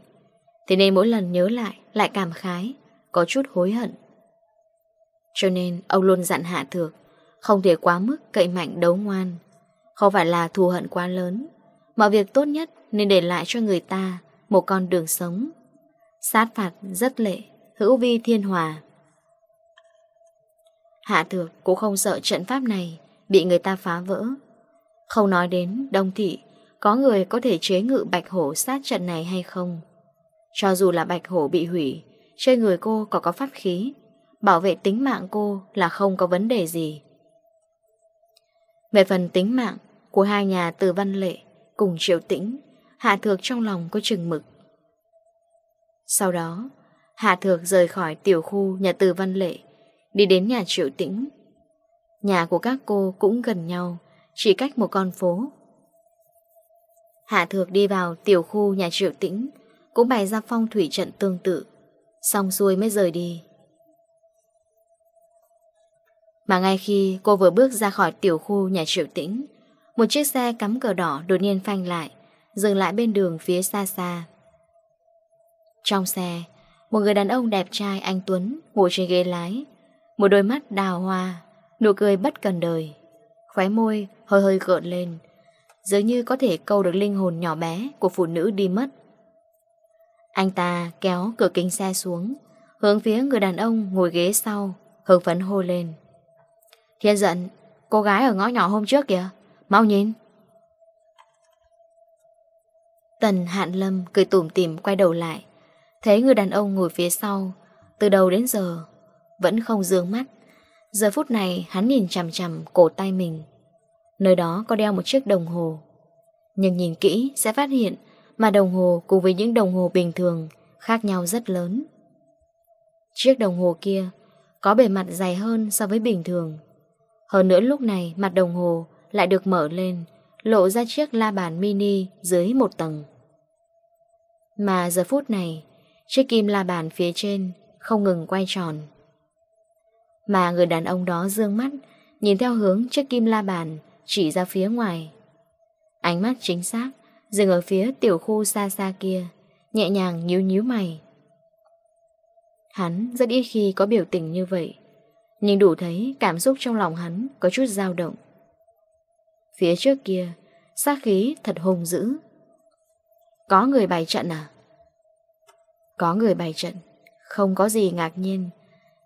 Thế nên mỗi lần nhớ lại, lại cảm khái, có chút hối hận. Cho nên, ông luôn dặn hạ thược, không thể quá mức cậy mạnh đấu ngoan. Không phải là thù hận quá lớn. Mọi việc tốt nhất nên để lại cho người ta một con đường sống. Sát phạt rất lệ, hữu vi thiên hòa. Hạ thược cũng không sợ trận pháp này, Bị người ta phá vỡ. Không nói đến đông thị, Có người có thể chế ngự bạch hổ sát trận này hay không? Cho dù là bạch hổ bị hủy, Trên người cô có có pháp khí, Bảo vệ tính mạng cô là không có vấn đề gì. Về phần tính mạng của hai nhà từ văn lệ Cùng triệu tĩnh, Hạ thược trong lòng có chừng mực. Sau đó, Hạ thược rời khỏi tiểu khu nhà từ văn lệ Đi đến nhà Triệu Tĩnh. Nhà của các cô cũng gần nhau, Chỉ cách một con phố. Hạ Thược đi vào tiểu khu nhà Triệu Tĩnh, Cũng bày ra phong thủy trận tương tự, Xong xuôi mới rời đi. Mà ngay khi cô vừa bước ra khỏi tiểu khu nhà Triệu Tĩnh, Một chiếc xe cắm cờ đỏ đột nhiên phanh lại, Dừng lại bên đường phía xa xa. Trong xe, Một người đàn ông đẹp trai anh Tuấn Ngồi trên ghế lái một đôi mắt đào hoa, Nụ cười bất cần đời. Khóe môi hơi hơi gợn lên, Dường như có thể câu được linh hồn nhỏ bé Của phụ nữ đi mất. Anh ta kéo cửa kính xe xuống, Hướng phía người đàn ông ngồi ghế sau, Hưng phấn hô lên. Thiên giận, Cô gái ở ngõ nhỏ hôm trước kìa, Mau nhìn. Tần Hạn Lâm cười tủm tỉm quay đầu lại, Thấy người đàn ông ngồi phía sau, Từ đầu đến giờ vẫn không dương mắt. Giờ phút này, hắn nhìn chằm chằm cổ tay mình. Nơi đó có đeo một chiếc đồng hồ. Nhưng nhìn kỹ sẽ phát hiện Mà đồng hồ cùng với những đồng hồ bình thường Khác nhau rất lớn. Chiếc đồng hồ kia Có bề mặt dày hơn so với bình thường. Hơn nữa lúc này mặt đồng hồ Lại được mở lên, Lộ ra chiếc la bàn mini dưới một tầng. Mà giờ phút này, Chiếc kim la bàn phía trên Không ngừng quay tròn. Mà người đàn ông đó dương mắt, Nhìn theo hướng chiếc kim la bàn Chỉ ra phía ngoài. Ánh mắt chính xác, Dừng ở phía tiểu khu xa xa kia, Nhẹ nhàng nhíu nhíu mày. Hắn rất ít khi có biểu tình như vậy, Nhưng đủ thấy cảm xúc trong lòng hắn Có chút dao động. Phía trước kia, Sát khí thật hùng dữ. Có người bày trận à? Có người bày trận, Không có gì ngạc nhiên.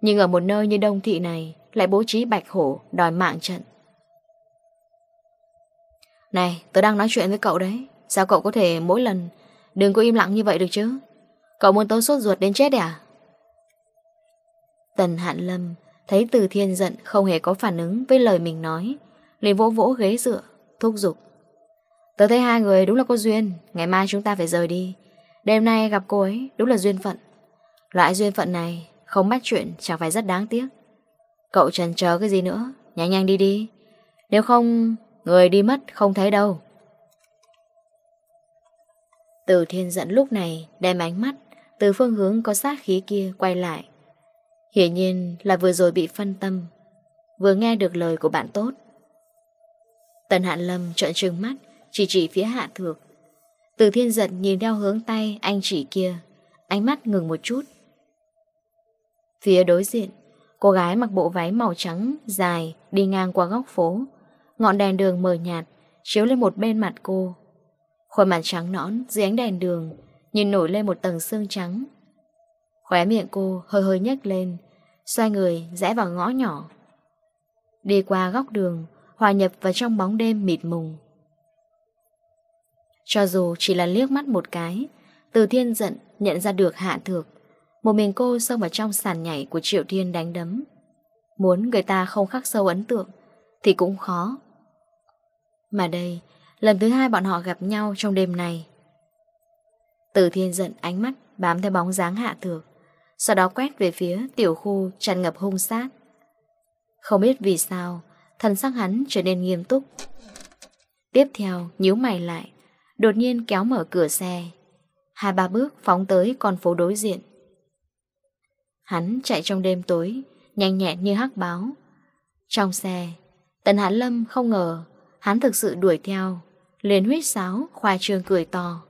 Nhưng ở một nơi như đông thị này, Lại bố trí bạch hổ đòi mạng trận. Này, tớ đang nói chuyện với cậu đấy. Sao cậu có thể mỗi lần Đừng có im lặng như vậy được chứ? Cậu muốn tớ sốt ruột đến chết đấy à? Tần Hạn Lâm Thấy từ thiên giận không hề có phản ứng Với lời mình nói, liền vỗ vỗ ghế dựa, Thúc giục. Tớ thấy hai người đúng là có duyên, Ngày mai chúng ta phải rời đi. Đêm nay gặp cô ấy đúng là duyên phận. Loại duyên phận này không bắt chuyện chẳng phải rất đáng tiếc. Cậu trần chờ cái gì nữa? Nhanh nhanh đi đi. Nếu không, người đi mất không thấy đâu. Từ thiên dẫn lúc này đem ánh mắt Từ phương hướng có sát khí kia quay lại. Hiển nhiên là vừa rồi bị phân tâm, Vừa nghe được lời của bạn tốt. Tần Hạn Lâm trợn trừng mắt, Chỉ chỉ phía hạ thược. Từ thiên giật nhìn theo hướng tay anh chỉ kia, Ánh mắt ngừng một chút. Phía đối diện, cô gái mặc bộ váy màu trắng, dài, đi ngang qua góc phố. Ngọn đèn đường mờ nhạt, chiếu lên một bên mặt cô. Khuôn mặt trắng nõn dưới ánh đèn đường, nhìn nổi lên một tầng xương trắng. Khóe miệng cô hơi hơi nhếch lên, xoay người rẽ vào ngõ nhỏ. Đi qua góc đường, hòa nhập vào trong bóng đêm mịt mùng. Cho dù chỉ là liếc mắt một cái, từ thiên giận nhận ra được hạ thược một mình cô xông vào trong sàn nhảy của Triệu Thiên đánh đấm. Muốn người ta không khắc sâu ấn tượng, Thì cũng khó. Mà đây, Lần thứ hai bọn họ gặp nhau trong đêm này. Từ thiên giận ánh mắt, Bám theo bóng dáng hạ thược, Sau đó quét về phía tiểu khu tràn ngập hung sát. Không biết vì sao, Thần sắc hắn trở nên nghiêm túc. Tiếp theo, nhíu mày lại, Đột nhiên kéo mở cửa xe. Hai ba bước phóng tới con phố đối diện. Hắn chạy trong đêm tối, Nhanh nhẹn như hắc báo. Trong xe, Tần Hán Lâm không ngờ Hắn thực sự đuổi theo, Liền huyết sáo khoa trương cười to.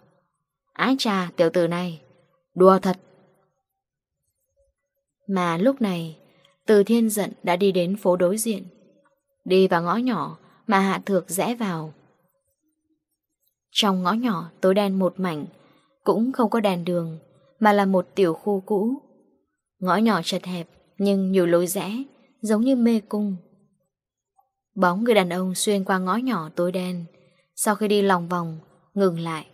Ái cha tiểu tử này, Đùa thật. Mà lúc này, Từ thiên giận đã đi đến phố đối diện. Đi vào ngõ nhỏ Mà hạ thược rẽ vào. Trong ngõ nhỏ tối đen một mảnh, Cũng không có đèn đường, Mà là một tiểu khu cũ. Ngõ nhỏ chật hẹp, Nhưng nhiều lối rẽ, Giống như mê cung. Bóng người đàn ông xuyên qua ngõ nhỏ tối đen. Sau khi đi lòng vòng, Ngừng lại.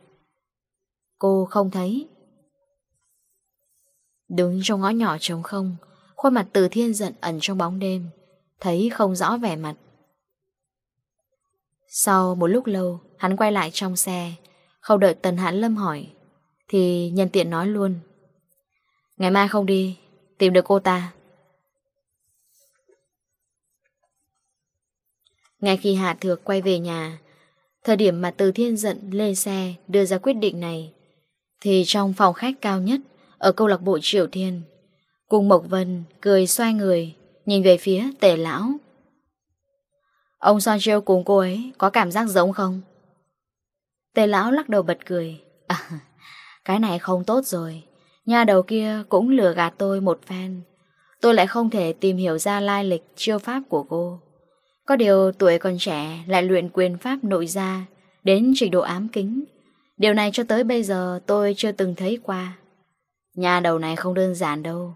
Cô không thấy. Đứng trong ngõ nhỏ trống không, Khuôn mặt từ thiên giận ẩn trong bóng đêm, Thấy không rõ vẻ mặt. Sau một lúc lâu, Hắn quay lại trong xe, Không đợi Tần Hãn Lâm hỏi, Thì nhân tiện nói luôn. Ngày mai không đi Tìm được cô ta. Ngay khi Hạ Thược quay về nhà Thời điểm mà Từ Thiên giận lên xe đưa ra quyết định này Thì trong phòng khách cao nhất Ở câu lạc bộ Triều Thiên Cung Mộc Vân cười xoay người Nhìn về phía tể lão. Ông Son Chiêu cùng cô ấy Có cảm giác giống không? Tề lão lắc đầu bật cười. À, [LAUGHS] Cái này không tốt rồi. Nhà đầu kia cũng lừa gạt tôi một phen. Tôi lại không thể tìm hiểu ra lai lịch, chiêu pháp của cô. Có điều tuổi còn trẻ lại luyện quyền pháp nội gia, Đến trình độ ám kính. Điều này cho tới bây giờ tôi chưa từng thấy qua. Nhà đầu này không đơn giản đâu.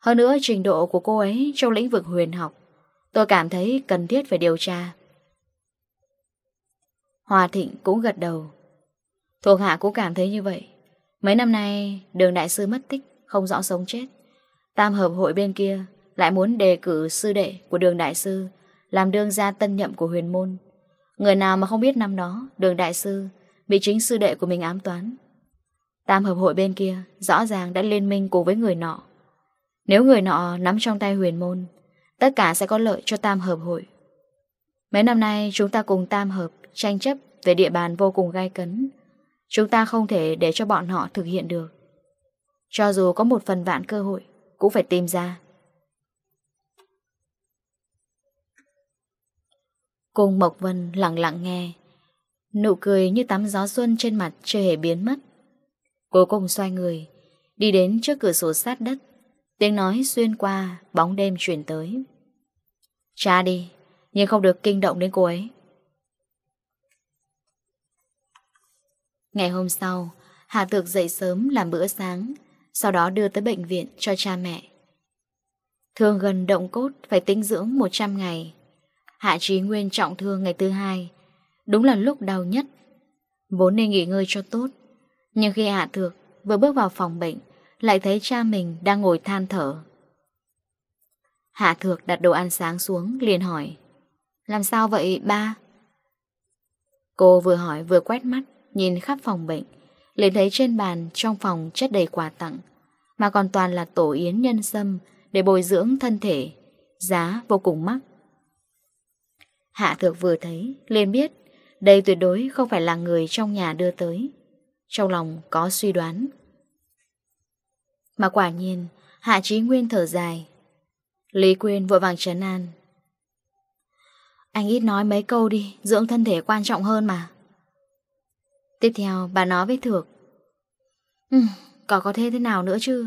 Hơn nữa trình độ của cô ấy trong lĩnh vực huyền học, Tôi cảm thấy cần thiết phải điều tra. Hòa Thịnh cũng gật đầu. Thuộc hạ cũng cảm thấy như vậy. Mấy năm nay, đường đại sư mất tích, Không rõ sống chết. Tam hợp hội bên kia Lại muốn đề cử sư đệ của đường đại sư Làm đương gia tân nhậm của huyền môn. Người nào mà không biết năm đó, Đường đại sư Bị chính sư đệ của mình ám toán. Tam hợp hội bên kia Rõ ràng đã liên minh cùng với người nọ. Nếu người nọ nắm trong tay huyền môn, Tất cả sẽ có lợi cho tam hợp hội. Mấy năm nay, chúng ta cùng tam hợp Tranh chấp về địa bàn vô cùng gai cấn. Chúng ta không thể để cho bọn họ thực hiện được. Cho dù có một phần vạn cơ hội, Cũng phải tìm ra. Cùng Mộc Vân lặng lặng nghe. Nụ cười như tắm gió xuân trên mặt chưa hề biến mất. Cuối cùng xoay người, Đi đến trước cửa sổ sát đất. Tiếng nói xuyên qua, Bóng đêm chuyển tới. Cha đi, Nhưng không được kinh động đến cô ấy. Ngày hôm sau, Hà Tược dậy sớm làm bữa sáng, sau đó đưa tới bệnh viện cho cha mẹ. Thương gần động cốt phải tinh dưỡng 100 ngày. Hạ trí nguyên trọng thương ngày thứ hai, đúng là lúc đau nhất. Vốn nên nghỉ ngơi cho tốt, nhưng khi Hạ Thược vừa bước vào phòng bệnh, lại thấy cha mình đang ngồi than thở. Hạ Thược đặt đồ ăn sáng xuống liền hỏi Làm sao vậy ba? Cô vừa hỏi vừa quét mắt Nhìn khắp phòng bệnh liền thấy trên bàn trong phòng chất đầy quà tặng, Mà còn toàn là tổ yến nhân sâm Để bồi dưỡng thân thể, Giá vô cùng mắc. Hạ thược vừa thấy, liền biết Đây tuyệt đối không phải là người trong nhà đưa tới, Trong lòng có suy đoán. Mà quả nhiên, Hạ trí nguyên thở dài. Lý Quyên vội vàng trấn an. Anh ít nói mấy câu đi, Dưỡng thân thể quan trọng hơn mà. Tiếp theo bà nói với Thược. Ừ, có thế thế nào nữa chứ?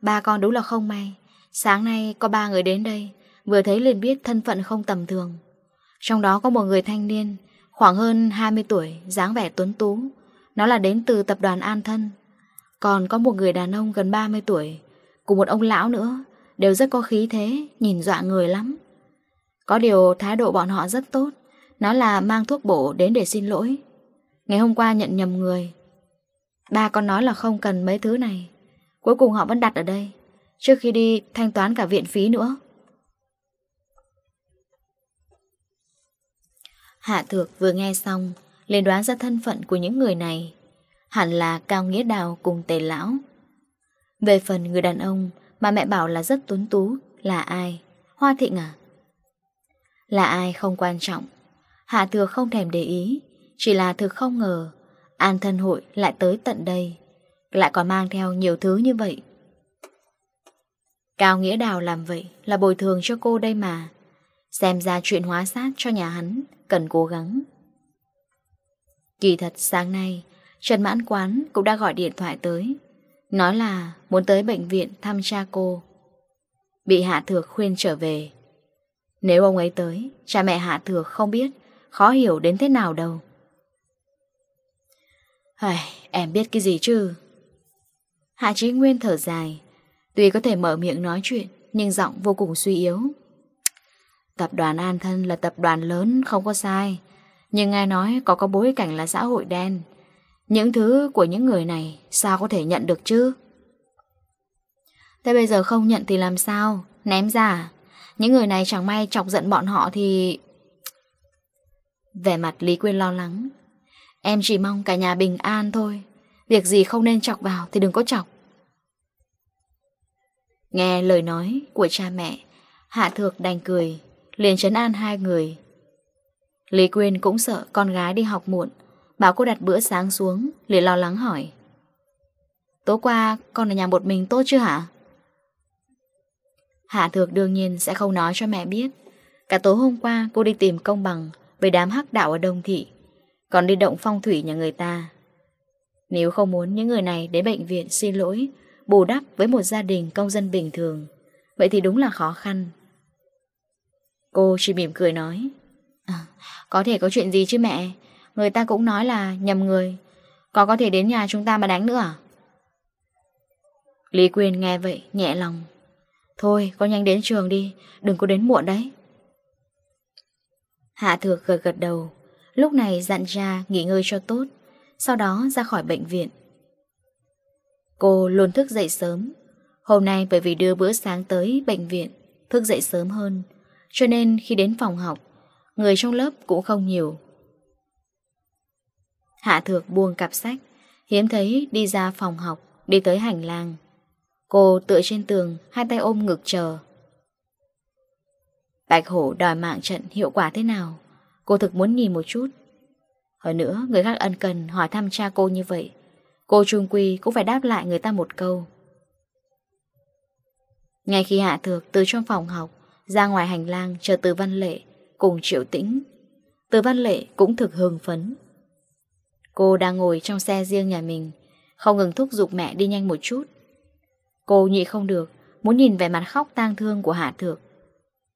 Ba con đúng là không may. Sáng nay có ba người đến đây Vừa thấy liền biết thân phận không tầm thường. Trong đó có một người thanh niên Khoảng hơn 20 tuổi dáng vẻ tuấn tú. Nó là đến từ tập đoàn An Thân. Còn có một người đàn ông gần 30 tuổi Cùng một ông lão nữa Đều rất có khí thế Nhìn dọa người lắm. Có điều thái độ bọn họ rất tốt Nó là mang thuốc bổ đến để xin lỗi. Ngày hôm qua nhận nhầm người. Ba con nói là không cần mấy thứ này. Cuối cùng họ vẫn đặt ở đây. Trước khi đi, thanh toán cả viện phí nữa. Hạ Thược vừa nghe xong, liền đoán ra thân phận của những người này. Hẳn là Cao Nghĩa Đào cùng Tề Lão. Về phần người đàn ông Mà mẹ bảo là rất tuấn tú, Là ai? Hoa Thịnh à? Là ai không quan trọng. Hạ Thược không thèm để ý. Chỉ là thực không ngờ, An thân hội lại tới tận đây, Lại còn mang theo nhiều thứ như vậy. Cao Nghĩa Đào làm vậy Là bồi thường cho cô đây mà, Xem ra chuyện hóa sát cho nhà hắn Cần cố gắng. Kỳ thật sáng nay, Trần Mãn Quán cũng đã gọi điện thoại tới, Nói là muốn tới bệnh viện thăm cha cô. Bị Hạ Thược khuyên trở về. Nếu ông ấy tới, Cha mẹ Hạ Thược không biết, Khó hiểu đến thế nào đâu. Ai, em biết cái gì chứ? Hạ Chí Nguyên thở dài. Tuy có thể mở miệng nói chuyện, nhưng giọng vô cùng suy yếu. Tập đoàn An Thân là tập đoàn lớn, không có sai. Nhưng nghe nói có có bối cảnh là xã hội đen. Những thứ của những người này sao có thể nhận được chứ? Thế bây giờ không nhận thì làm sao? Ném ra à? Những người này chẳng may chọc giận bọn họ thì... Vẻ mặt Lý Quyên lo lắng Em chỉ mong cả nhà bình an thôi. Việc gì không nên chọc vào thì đừng có chọc. Nghe lời nói của cha mẹ, Hạ thược đành cười, Liền trấn an hai người. Lý Quyên cũng sợ con gái đi học muộn, Bảo cô đặt bữa sáng xuống, Liền lo lắng hỏi. Tối qua con ở nhà một mình tốt chưa hả? Hạ thược đương nhiên sẽ không nói cho mẹ biết. Cả tối hôm qua cô đi tìm công bằng Với đám hắc đạo ở Đông Thị. Còn đi động phong thủy nhà người ta. Nếu không muốn những người này đến bệnh viện xin lỗi Bù đắp với một gia đình công dân bình thường Vậy thì đúng là khó khăn. Cô chỉ mỉm cười nói à, Có thể có chuyện gì chứ mẹ? Người ta cũng nói là nhầm người. Có có thể đến nhà chúng ta mà đánh nữa à? Lý quyền nghe vậy nhẹ lòng Thôi con nhanh đến trường đi Đừng có đến muộn đấy. Hạ thược gật gật đầu. Lúc này dặn ra nghỉ ngơi cho tốt, Sau đó ra khỏi bệnh viện. Cô luôn thức dậy sớm. Hôm nay bởi vì đưa bữa sáng tới bệnh viện, Thức dậy sớm hơn, Cho nên khi đến phòng học, Người trong lớp cũng không nhiều. Hạ thược buông cặp sách, Hiếm thấy đi ra phòng học, Đi tới hành lang. Cô tựa trên tường, Hai tay ôm ngực chờ. Bạch hổ đòi mạng trận hiệu quả thế nào? Cô thực muốn nhìn một chút. Hồi nữa, người khác ân cần hỏi thăm cha cô như vậy, Cô trung quy cũng phải đáp lại người ta một câu. Ngay khi Hạ Thược từ trong phòng học, Ra ngoài hành lang chờ từ văn lệ Cùng triệu tĩnh, Từ văn lệ cũng thực hưng phấn. Cô đang ngồi trong xe riêng nhà mình, Không ngừng thúc giục mẹ đi nhanh một chút. Cô nhị không được, Muốn nhìn vẻ mặt khóc tang thương của Hạ Thược.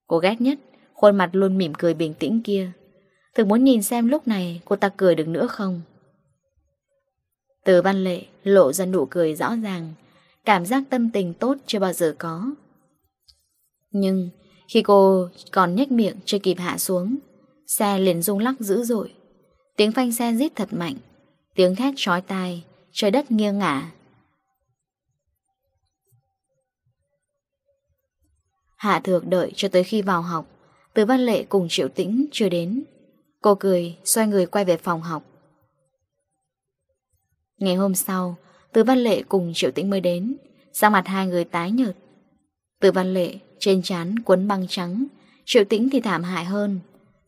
Cô ghét nhất Khuôn mặt luôn mỉm cười bình tĩnh kia thử muốn nhìn xem lúc này cô ta cười được nữa không? Từ văn lệ lộ ra nụ cười rõ ràng, Cảm giác tâm tình tốt chưa bao giờ có. Nhưng khi cô còn nhếch miệng chưa kịp hạ xuống, Xe liền rung lắc dữ dội. Tiếng phanh xe rít thật mạnh, Tiếng thét trói tai, Trời đất nghiêng ngả. Hạ thược đợi cho tới khi vào học, Từ văn lệ cùng triệu tĩnh chưa đến. Cô cười, xoay người quay về phòng học. Ngày hôm sau, Từ Văn Lệ cùng Triệu Tĩnh mới đến, sang mặt hai người tái nhợt. Từ Văn Lệ trên trán quấn băng trắng, Triệu Tĩnh thì thảm hại hơn,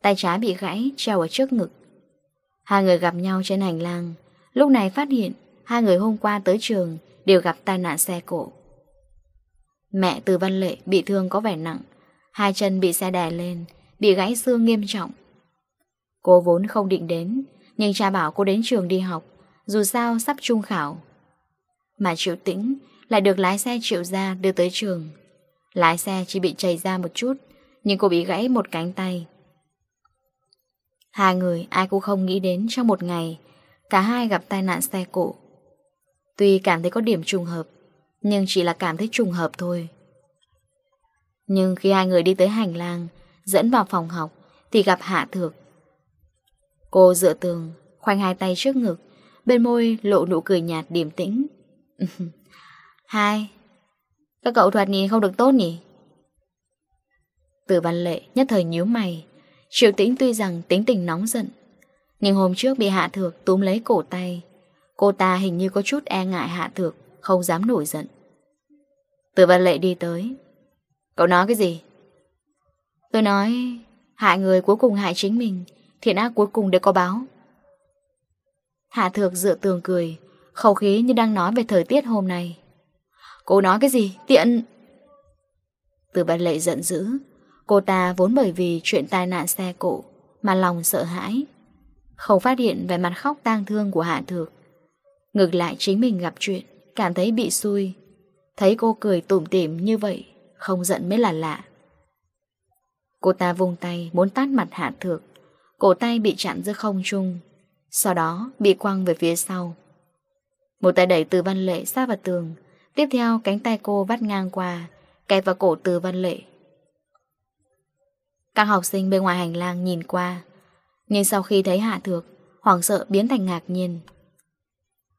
tay trái bị gãy treo ở trước ngực. Hai người gặp nhau trên hành lang, lúc này phát hiện hai người hôm qua tới trường đều gặp tai nạn xe cộ. Mẹ Từ Văn Lệ bị thương có vẻ nặng, hai chân bị xe đè lên, bị gãy xương nghiêm trọng, Cô vốn không định đến, Nhưng cha bảo cô đến trường đi học, Dù sao sắp trung khảo. Mà Triệu Tĩnh lại được lái xe Triệu ra đưa tới trường. Lái xe chỉ bị chảy ra một chút, Nhưng cô bị gãy một cánh tay. Hai người ai cũng không nghĩ đến trong một ngày, Cả hai gặp tai nạn xe cộ. Tuy cảm thấy có điểm trùng hợp, Nhưng chỉ là cảm thấy trùng hợp thôi. Nhưng khi hai người đi tới hành lang, Dẫn vào phòng học, Thì gặp Hạ Thược. Cô dựa tường, khoanh hai tay trước ngực, bên môi lộ nụ cười nhạt điềm tĩnh. [LAUGHS] hai, các cậu thoạt nhìn không được tốt nhỉ? Từ văn lệ nhất thời nhíu mày, triệu tĩnh tuy rằng tính tình nóng giận, nhưng hôm trước bị hạ thược túm lấy cổ tay, cô ta hình như có chút e ngại hạ thược, không dám nổi giận. Từ văn lệ đi tới. Cậu nói cái gì? Tôi nói, hại người cuối cùng hại chính mình, Thiện ác cuối cùng đều có báo. Hạ thược dựa tường cười, Khẩu khí như đang nói về thời tiết hôm nay. Cô nói cái gì? Tiện. Từ bật lệ giận dữ, Cô ta vốn bởi vì chuyện tai nạn xe cộ Mà lòng sợ hãi, Không phát hiện về mặt khóc tang thương của Hạ Thược. Ngược lại chính mình gặp chuyện, Cảm thấy bị xui, Thấy cô cười tủm tỉm như vậy, Không giận mới là lạ. Cô ta vùng tay muốn tát mặt Hạ Thược Cổ tay bị chặn giữa không trung. Sau đó, bị quăng về phía sau. Một tay đẩy từ văn lệ sát vào tường. Tiếp theo, cánh tay cô vắt ngang qua, kẹp vào cổ từ văn lệ. Các học sinh bên ngoài hành lang nhìn qua. Nhưng sau khi thấy Hạ Thược, Hoảng sợ biến thành ngạc nhiên.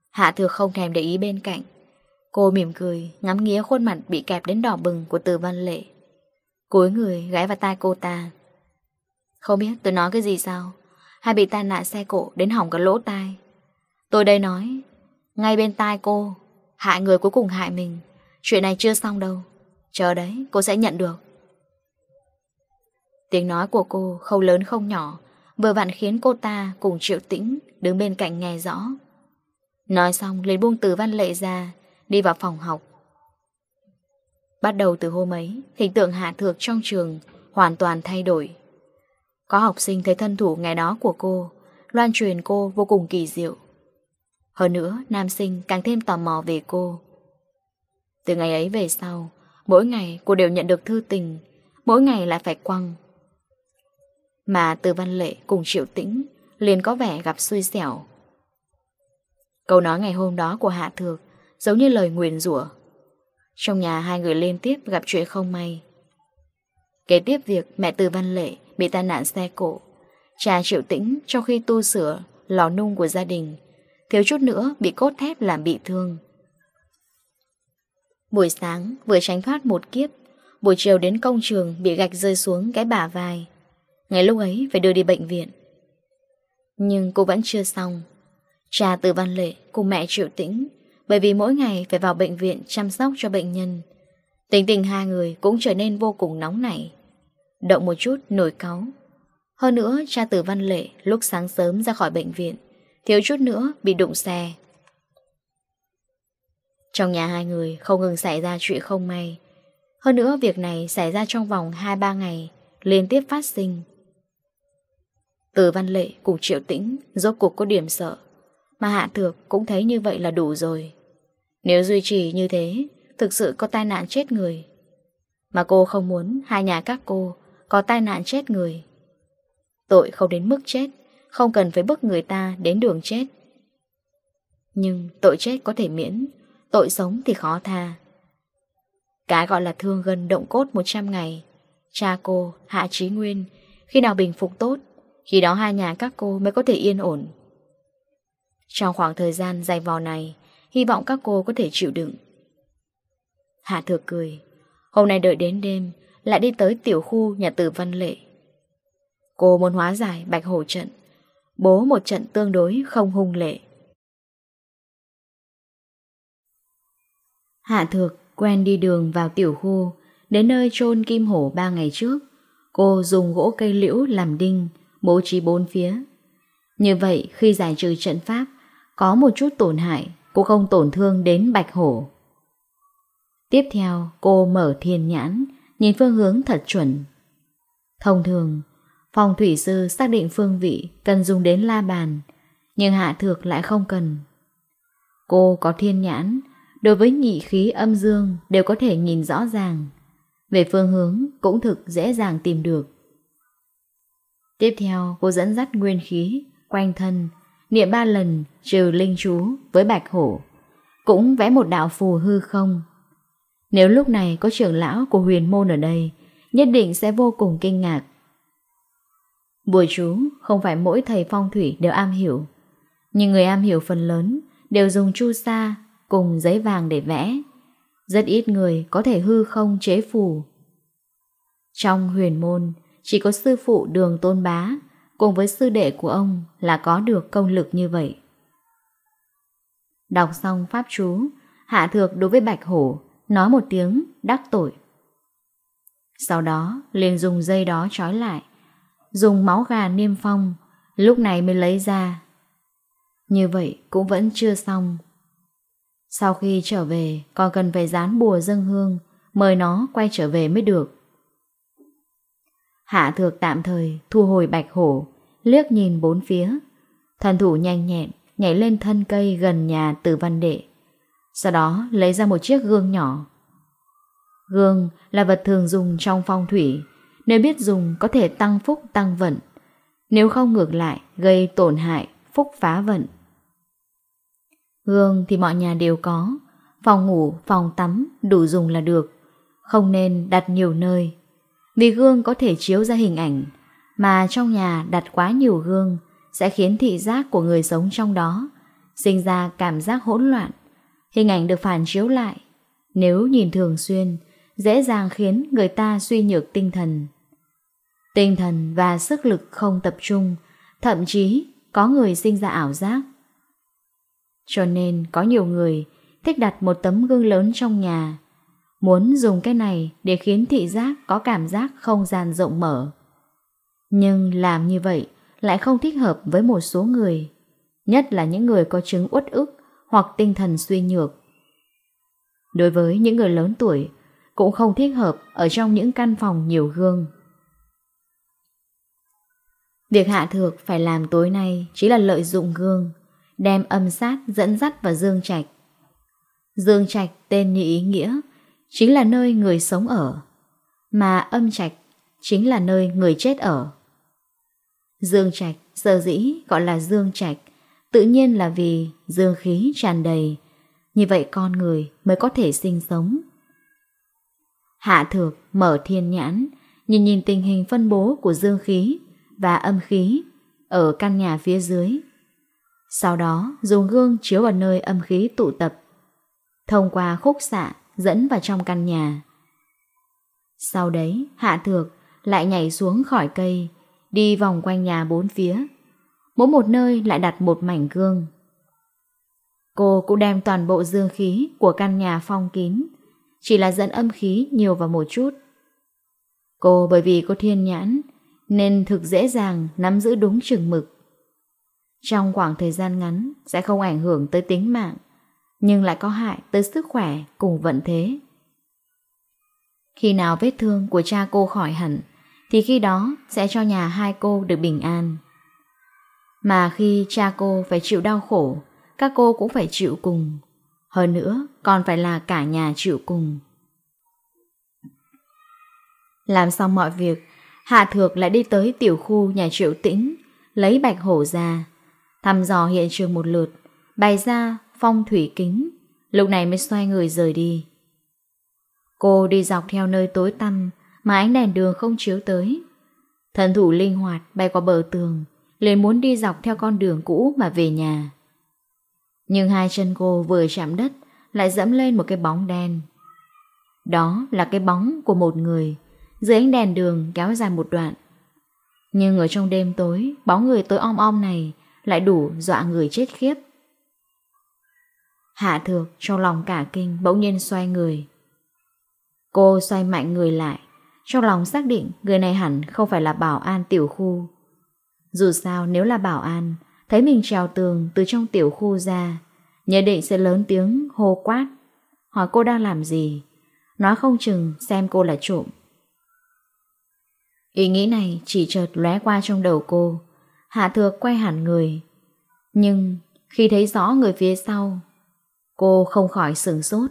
Hạ Thược không thèm để ý bên cạnh. Cô mỉm cười, Ngắm nghía khuôn mặt bị kẹp đến đỏ bừng của từ văn lệ. Cúi người gãi vào tai cô ta. Không biết tôi nói cái gì sao. Hay bị tai nạn xe cộ đến hỏng cả lỗ tai. Tôi đây nói, Ngay bên tai cô, Hại người cuối cùng hại mình. Chuyện này chưa xong đâu. Chờ đấy, cô sẽ nhận được. Tiếng nói của cô không lớn không nhỏ, Vừa vặn khiến cô ta cùng triệu tĩnh Đứng bên cạnh nghe rõ. Nói xong, liền buông từ văn lệ ra, Đi vào phòng học. Bắt đầu từ hôm ấy, Hình tượng hạ thược trong trường Hoàn toàn thay đổi. Có học sinh thấy thân thủ ngày đó của cô, Loan truyền cô vô cùng kỳ diệu. Hơn nữa, nam sinh càng thêm tò mò về cô. Từ ngày ấy về sau, Mỗi ngày cô đều nhận được thư tình, Mỗi ngày lại phải quăng. Mà từ văn lệ cùng triệu tĩnh Liền có vẻ gặp xui xẻo. Câu nói ngày hôm đó của Hạ Thược Giống như lời nguyền rủa. Trong nhà hai người liên tiếp gặp chuyện không may. Kế tiếp việc mẹ từ văn lệ bị tai nạn xe cộ. Cha Triệu Tĩnh trong khi tu sửa lò nung của gia đình, thiếu chút nữa bị cốt thép làm bị thương. Buổi sáng vừa tránh thoát một kiếp, buổi chiều đến công trường bị gạch rơi xuống cái bả vai. Ngày lúc ấy phải đưa đi bệnh viện. Nhưng cô vẫn chưa xong. Cha từ văn lệ cùng mẹ Triệu Tĩnh bởi vì mỗi ngày phải vào bệnh viện chăm sóc cho bệnh nhân. Tình tình hai người cũng trở nên vô cùng nóng nảy. Động một chút, nổi cáu. Hơn nữa, cha tử văn lệ Lúc sáng sớm ra khỏi bệnh viện, Thiếu chút nữa bị đụng xe. Trong nhà hai người không ngừng xảy ra chuyện không may. Hơn nữa, việc này xảy ra trong vòng 2-3 ngày, Liên tiếp phát sinh. Từ văn lệ cùng triệu tĩnh Rốt cuộc có điểm sợ, Mà hạ thược cũng thấy như vậy là đủ rồi. Nếu duy trì như thế, Thực sự có tai nạn chết người. Mà cô không muốn hai nhà các cô có tai nạn chết người. Tội không đến mức chết Không cần phải bức người ta đến đường chết. Nhưng tội chết có thể miễn Tội sống thì khó tha. Cái gọi là thương gần động cốt 100 ngày Cha cô, Hạ Trí Nguyên Khi nào bình phục tốt Khi đó hai nhà các cô mới có thể yên ổn. Trong khoảng thời gian dài vò này Hy vọng các cô có thể chịu đựng. Hạ thừa cười Hôm nay đợi đến đêm lại đi tới tiểu khu nhà tử Văn Lệ. Cô muốn hóa giải bạch hổ trận, bố một trận tương đối không hung lệ. Hạ Thược quen đi đường vào tiểu khu, đến nơi chôn kim hổ ba ngày trước, cô dùng gỗ cây liễu làm đinh, bố trí bốn phía. Như vậy, khi giải trừ trận pháp, có một chút tổn hại, cô không tổn thương đến bạch hổ. Tiếp theo, cô mở thiên nhãn, nhìn phương hướng thật chuẩn. Thông thường, phòng thủy sư xác định phương vị cần dùng đến la bàn, nhưng hạ thược lại không cần. Cô có thiên nhãn, đối với nhị khí âm dương đều có thể nhìn rõ ràng. Về phương hướng cũng thực dễ dàng tìm được. Tiếp theo, cô dẫn dắt nguyên khí, quanh thân, niệm ba lần trừ linh chú với bạch hổ. Cũng vẽ một đạo phù hư không nếu lúc này có trưởng lão của huyền môn ở đây, nhất định sẽ vô cùng kinh ngạc. Bùa chú không phải mỗi thầy phong thủy đều am hiểu, nhưng người am hiểu phần lớn đều dùng chu sa cùng giấy vàng để vẽ. Rất ít người có thể hư không chế phù. Trong huyền môn, chỉ có sư phụ đường tôn bá cùng với sư đệ của ông là có được công lực như vậy. Đọc xong pháp chú, hạ thược đối với bạch hổ nói một tiếng đắc tội. Sau đó liền dùng dây đó trói lại, dùng máu gà niêm phong, lúc này mới lấy ra. Như vậy cũng vẫn chưa xong. Sau khi trở về, còn cần phải dán bùa dâng hương, mời nó quay trở về mới được. Hạ thược tạm thời thu hồi bạch hổ, liếc nhìn bốn phía. Thần thủ nhanh nhẹn, nhảy lên thân cây gần nhà từ văn đệ, sau đó lấy ra một chiếc gương nhỏ. Gương là vật thường dùng trong phong thủy. Nếu biết dùng có thể tăng phúc tăng vận. Nếu không ngược lại gây tổn hại phúc phá vận. Gương thì mọi nhà đều có. Phòng ngủ, phòng tắm đủ dùng là được. Không nên đặt nhiều nơi. Vì gương có thể chiếu ra hình ảnh Mà trong nhà đặt quá nhiều gương Sẽ khiến thị giác của người sống trong đó Sinh ra cảm giác hỗn loạn. Hình ảnh được phản chiếu lại, nếu nhìn thường xuyên, dễ dàng khiến người ta suy nhược tinh thần. Tinh thần và sức lực không tập trung, thậm chí có người sinh ra ảo giác. Cho nên có nhiều người thích đặt một tấm gương lớn trong nhà, muốn dùng cái này để khiến thị giác có cảm giác không gian rộng mở. Nhưng làm như vậy lại không thích hợp với một số người, nhất là những người có chứng uất ức hoặc tinh thần suy nhược. Đối với những người lớn tuổi, cũng không thích hợp ở trong những căn phòng nhiều gương. Việc hạ thược phải làm tối nay chỉ là lợi dụng gương, đem âm sát dẫn dắt vào dương trạch. Dương trạch tên như ý nghĩa, chính là nơi người sống ở, mà âm trạch chính là nơi người chết ở. Dương trạch, sở dĩ gọi là dương trạch, tự nhiên là vì dương khí tràn đầy. Như vậy con người mới có thể sinh sống. Hạ thược mở thiên nhãn, nhìn nhìn tình hình phân bố của dương khí và âm khí ở căn nhà phía dưới. Sau đó dùng gương chiếu vào nơi âm khí tụ tập, thông qua khúc xạ dẫn vào trong căn nhà. Sau đấy, Hạ Thược lại nhảy xuống khỏi cây, đi vòng quanh nhà bốn phía. Mỗi một nơi lại đặt một mảnh gương. Cô cũng đem toàn bộ dương khí của căn nhà phong kín, chỉ là dẫn âm khí nhiều vào một chút. Cô bởi vì có thiên nhãn, nên thực dễ dàng nắm giữ đúng chừng mực. Trong khoảng thời gian ngắn sẽ không ảnh hưởng tới tính mạng, nhưng lại có hại tới sức khỏe cùng vận thế. Khi nào vết thương của cha cô khỏi hẳn, thì khi đó sẽ cho nhà hai cô được bình an. Mà khi cha cô phải chịu đau khổ các cô cũng phải chịu cùng. Hơn nữa, còn phải là cả nhà chịu cùng. Làm xong mọi việc, Hạ Thược lại đi tới tiểu khu nhà triệu tĩnh, lấy bạch hổ ra, thăm dò hiện trường một lượt, bày ra phong thủy kính, lúc này mới xoay người rời đi. Cô đi dọc theo nơi tối tăm mà ánh đèn đường không chiếu tới. Thần thủ linh hoạt bay qua bờ tường, liền muốn đi dọc theo con đường cũ mà về nhà. Nhưng hai chân cô vừa chạm đất, Lại dẫm lên một cái bóng đen. Đó là cái bóng của một người, Dưới ánh đèn đường kéo dài một đoạn. Nhưng ở trong đêm tối, Bóng người tối om om này Lại đủ dọa người chết khiếp. Hạ thược trong lòng cả kinh Bỗng nhiên xoay người. Cô xoay mạnh người lại, Trong lòng xác định người này hẳn Không phải là bảo an tiểu khu. Dù sao, nếu là bảo an Thấy mình trèo tường từ trong tiểu khu ra, Nhớ định sẽ lớn tiếng hô quát. Hỏi cô đang làm gì? Nói không chừng xem cô là trộm. Ý nghĩ này chỉ chợt lóe qua trong đầu cô. Hạ thược quay hẳn người. Nhưng khi thấy rõ người phía sau, Cô không khỏi sửng sốt.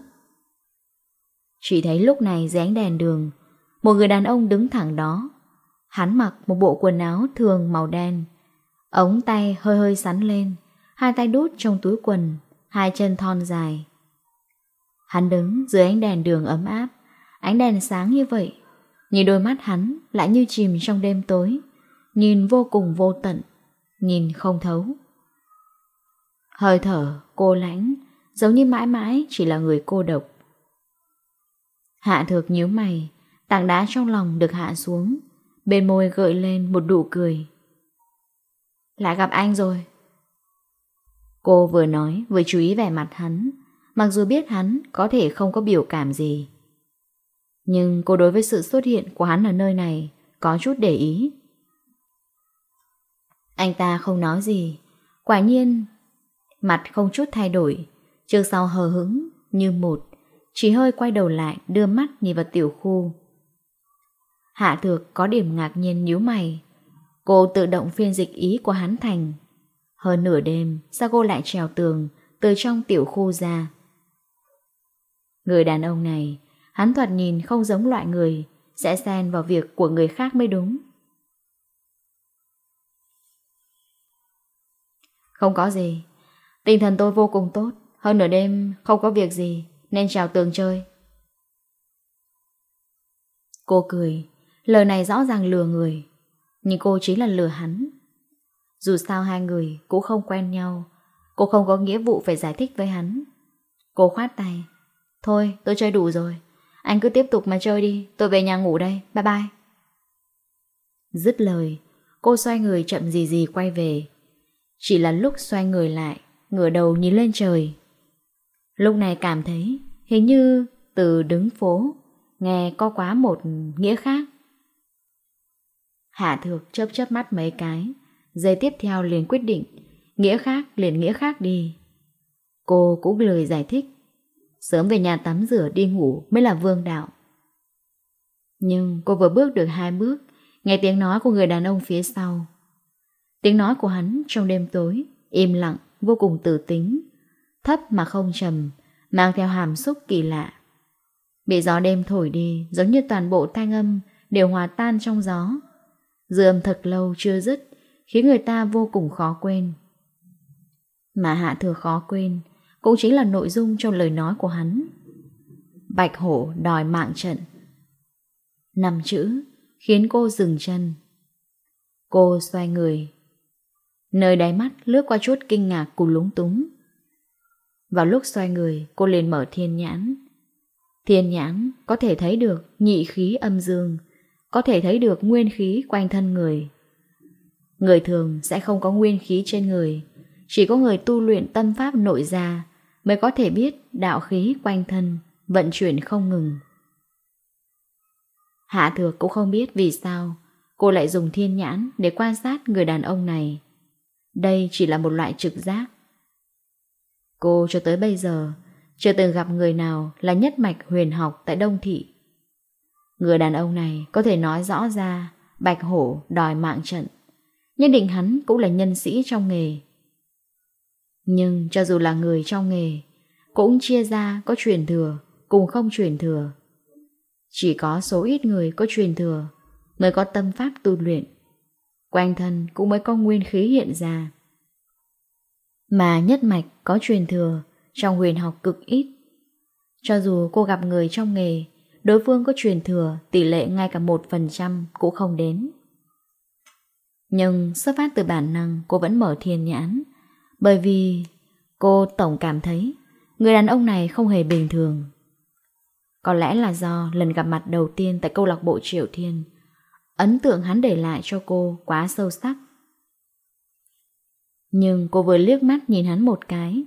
Chỉ thấy lúc này dưới đèn đường, Một người đàn ông đứng thẳng đó. Hắn mặc một bộ quần áo thường màu đen. Ống tay hơi hơi sắn lên, hai tay đút trong túi quần, hai chân thon dài. Hắn đứng dưới ánh đèn đường ấm áp, ánh đèn sáng như vậy. Nhìn đôi mắt hắn lại như chìm trong đêm tối, nhìn vô cùng vô tận, nhìn không thấu. Hơi thở, cô lãnh, giống như mãi mãi chỉ là người cô độc. Hạ thược nhíu mày, tảng đá trong lòng được hạ xuống, bên môi gợi lên một đủ cười. Lại gặp anh rồi. Cô vừa nói, vừa chú ý vẻ mặt hắn. Mặc dù biết hắn có thể không có biểu cảm gì, Nhưng cô đối với sự xuất hiện của hắn ở nơi này Có chút để ý. Anh ta không nói gì. Quả nhiên, Mặt không chút thay đổi, Trước sau hờ hứng như một, Chỉ hơi quay đầu lại đưa mắt nhìn vào tiểu khu. Hạ thược có điểm ngạc nhiên nhíu mày. Cô tự động phiên dịch ý của hắn thành. Hơn nửa đêm, sao cô lại trèo tường từ trong tiểu khu ra? Người đàn ông này, hắn thoạt nhìn không giống loại người, sẽ xen vào việc của người khác mới đúng. Không có gì, tinh thần tôi vô cùng tốt, hơn nửa đêm không có việc gì, nên trèo tường chơi. Cô cười, lời này rõ ràng lừa người. Nhưng cô chính là lừa hắn. Dù sao hai người cũng không quen nhau, Cô không có nghĩa vụ phải giải thích với hắn. Cô khoát tay, Thôi, tôi chơi đủ rồi. Anh cứ tiếp tục mà chơi đi, Tôi về nhà ngủ đây. Bye bye. Dứt lời, Cô xoay người chậm gì gì quay về. Chỉ là lúc xoay người lại, Ngửa đầu nhìn lên trời. Lúc này cảm thấy Hình như từ đứng phố, Nghe có quá một nghĩa khác. Hạ Thược chớp chớp mắt mấy cái, giây tiếp theo liền quyết định, nghĩa khác liền nghĩa khác đi. Cô cũng lời giải thích, sớm về nhà tắm rửa đi ngủ mới là vương đạo. Nhưng cô vừa bước được hai bước, nghe tiếng nói của người đàn ông phía sau. Tiếng nói của hắn trong đêm tối, im lặng, vô cùng tự tính, thấp mà không trầm, mang theo hàm xúc kỳ lạ. Bị gió đêm thổi đi, giống như toàn bộ thanh âm đều hòa tan trong gió, dư âm thật lâu chưa dứt, khiến người ta vô cùng khó quên. Mà Hạ Thừa khó quên, cũng chính là nội dung trong lời nói của hắn. Bạch Hổ đòi mạng trận. Năm chữ, khiến cô dừng chân. Cô xoay người. Nơi đáy mắt lướt qua chút kinh ngạc cùng lúng túng. Vào lúc xoay người, cô liền mở thiên nhãn. Thiên nhãn có thể thấy được nhị khí âm dương, có thể thấy được nguyên khí quanh thân người. Người thường sẽ không có nguyên khí trên người, chỉ có người tu luyện tâm pháp nội ra mới có thể biết đạo khí quanh thân vận chuyển không ngừng. Hạ Thược cũng không biết vì sao cô lại dùng thiên nhãn để quan sát người đàn ông này. Đây chỉ là một loại trực giác. Cô cho tới bây giờ chưa từng gặp người nào là nhất mạch huyền học tại Đông Thị. Người đàn ông này có thể nói rõ ra Bạch Hổ đòi mạng trận. Nhất định hắn cũng là nhân sĩ trong nghề. Nhưng cho dù là người trong nghề, Cũng chia ra có truyền thừa Cùng không truyền thừa. Chỉ có số ít người có truyền thừa Mới có tâm pháp tu luyện. Quanh thân cũng mới có nguyên khí hiện ra. Mà nhất mạch có truyền thừa Trong huyền học cực ít. Cho dù cô gặp người trong nghề Đối phương có truyền thừa, tỷ lệ ngay cả 1% cũng không đến. Nhưng xuất phát từ bản năng cô vẫn mở thiên nhãn, bởi vì cô tổng cảm thấy người đàn ông này không hề bình thường. Có lẽ là do lần gặp mặt đầu tiên tại câu lạc bộ Triệu Thiên, ấn tượng hắn để lại cho cô quá sâu sắc. Nhưng cô vừa liếc mắt nhìn hắn một cái,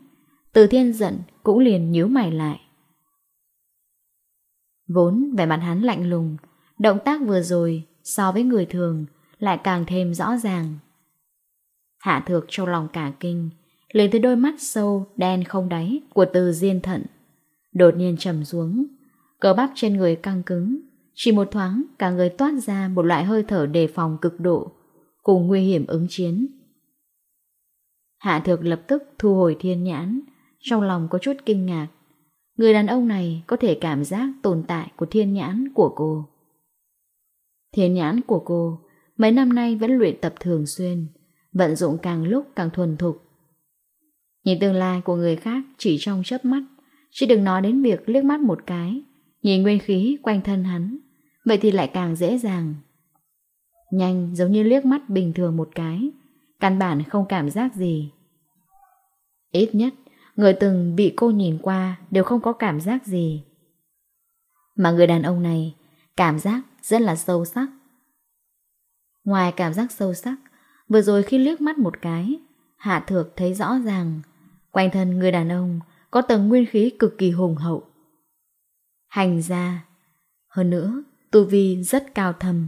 từ thiên giận cũng liền nhíu mày lại. Vốn vẻ mặt hắn lạnh lùng, động tác vừa rồi so với người thường lại càng thêm rõ ràng. Hạ thược trong lòng cả kinh, liền tới đôi mắt sâu đen không đáy của từ diên thận. Đột nhiên trầm xuống, cờ bắp trên người căng cứng, chỉ một thoáng cả người toát ra một loại hơi thở đề phòng cực độ, cùng nguy hiểm ứng chiến. Hạ thược lập tức thu hồi thiên nhãn, trong lòng có chút kinh ngạc, Người đàn ông này có thể cảm giác tồn tại của thiên nhãn của cô. Thiên nhãn của cô mấy năm nay vẫn luyện tập thường xuyên, vận dụng càng lúc càng thuần thục. Nhìn tương lai của người khác chỉ trong chớp mắt, chứ đừng nói đến việc liếc mắt một cái, nhìn nguyên khí quanh thân hắn, vậy thì lại càng dễ dàng. Nhanh giống như liếc mắt bình thường một cái, căn bản không cảm giác gì. Ít nhất, Người từng bị cô nhìn qua đều không có cảm giác gì. Mà người đàn ông này, cảm giác rất là sâu sắc. Ngoài cảm giác sâu sắc, vừa rồi khi liếc mắt một cái, Hạ Thược thấy rõ ràng, quanh thân người đàn ông có tầng nguyên khí cực kỳ hùng hậu. Hành ra, hơn nữa, tu vi rất cao thầm.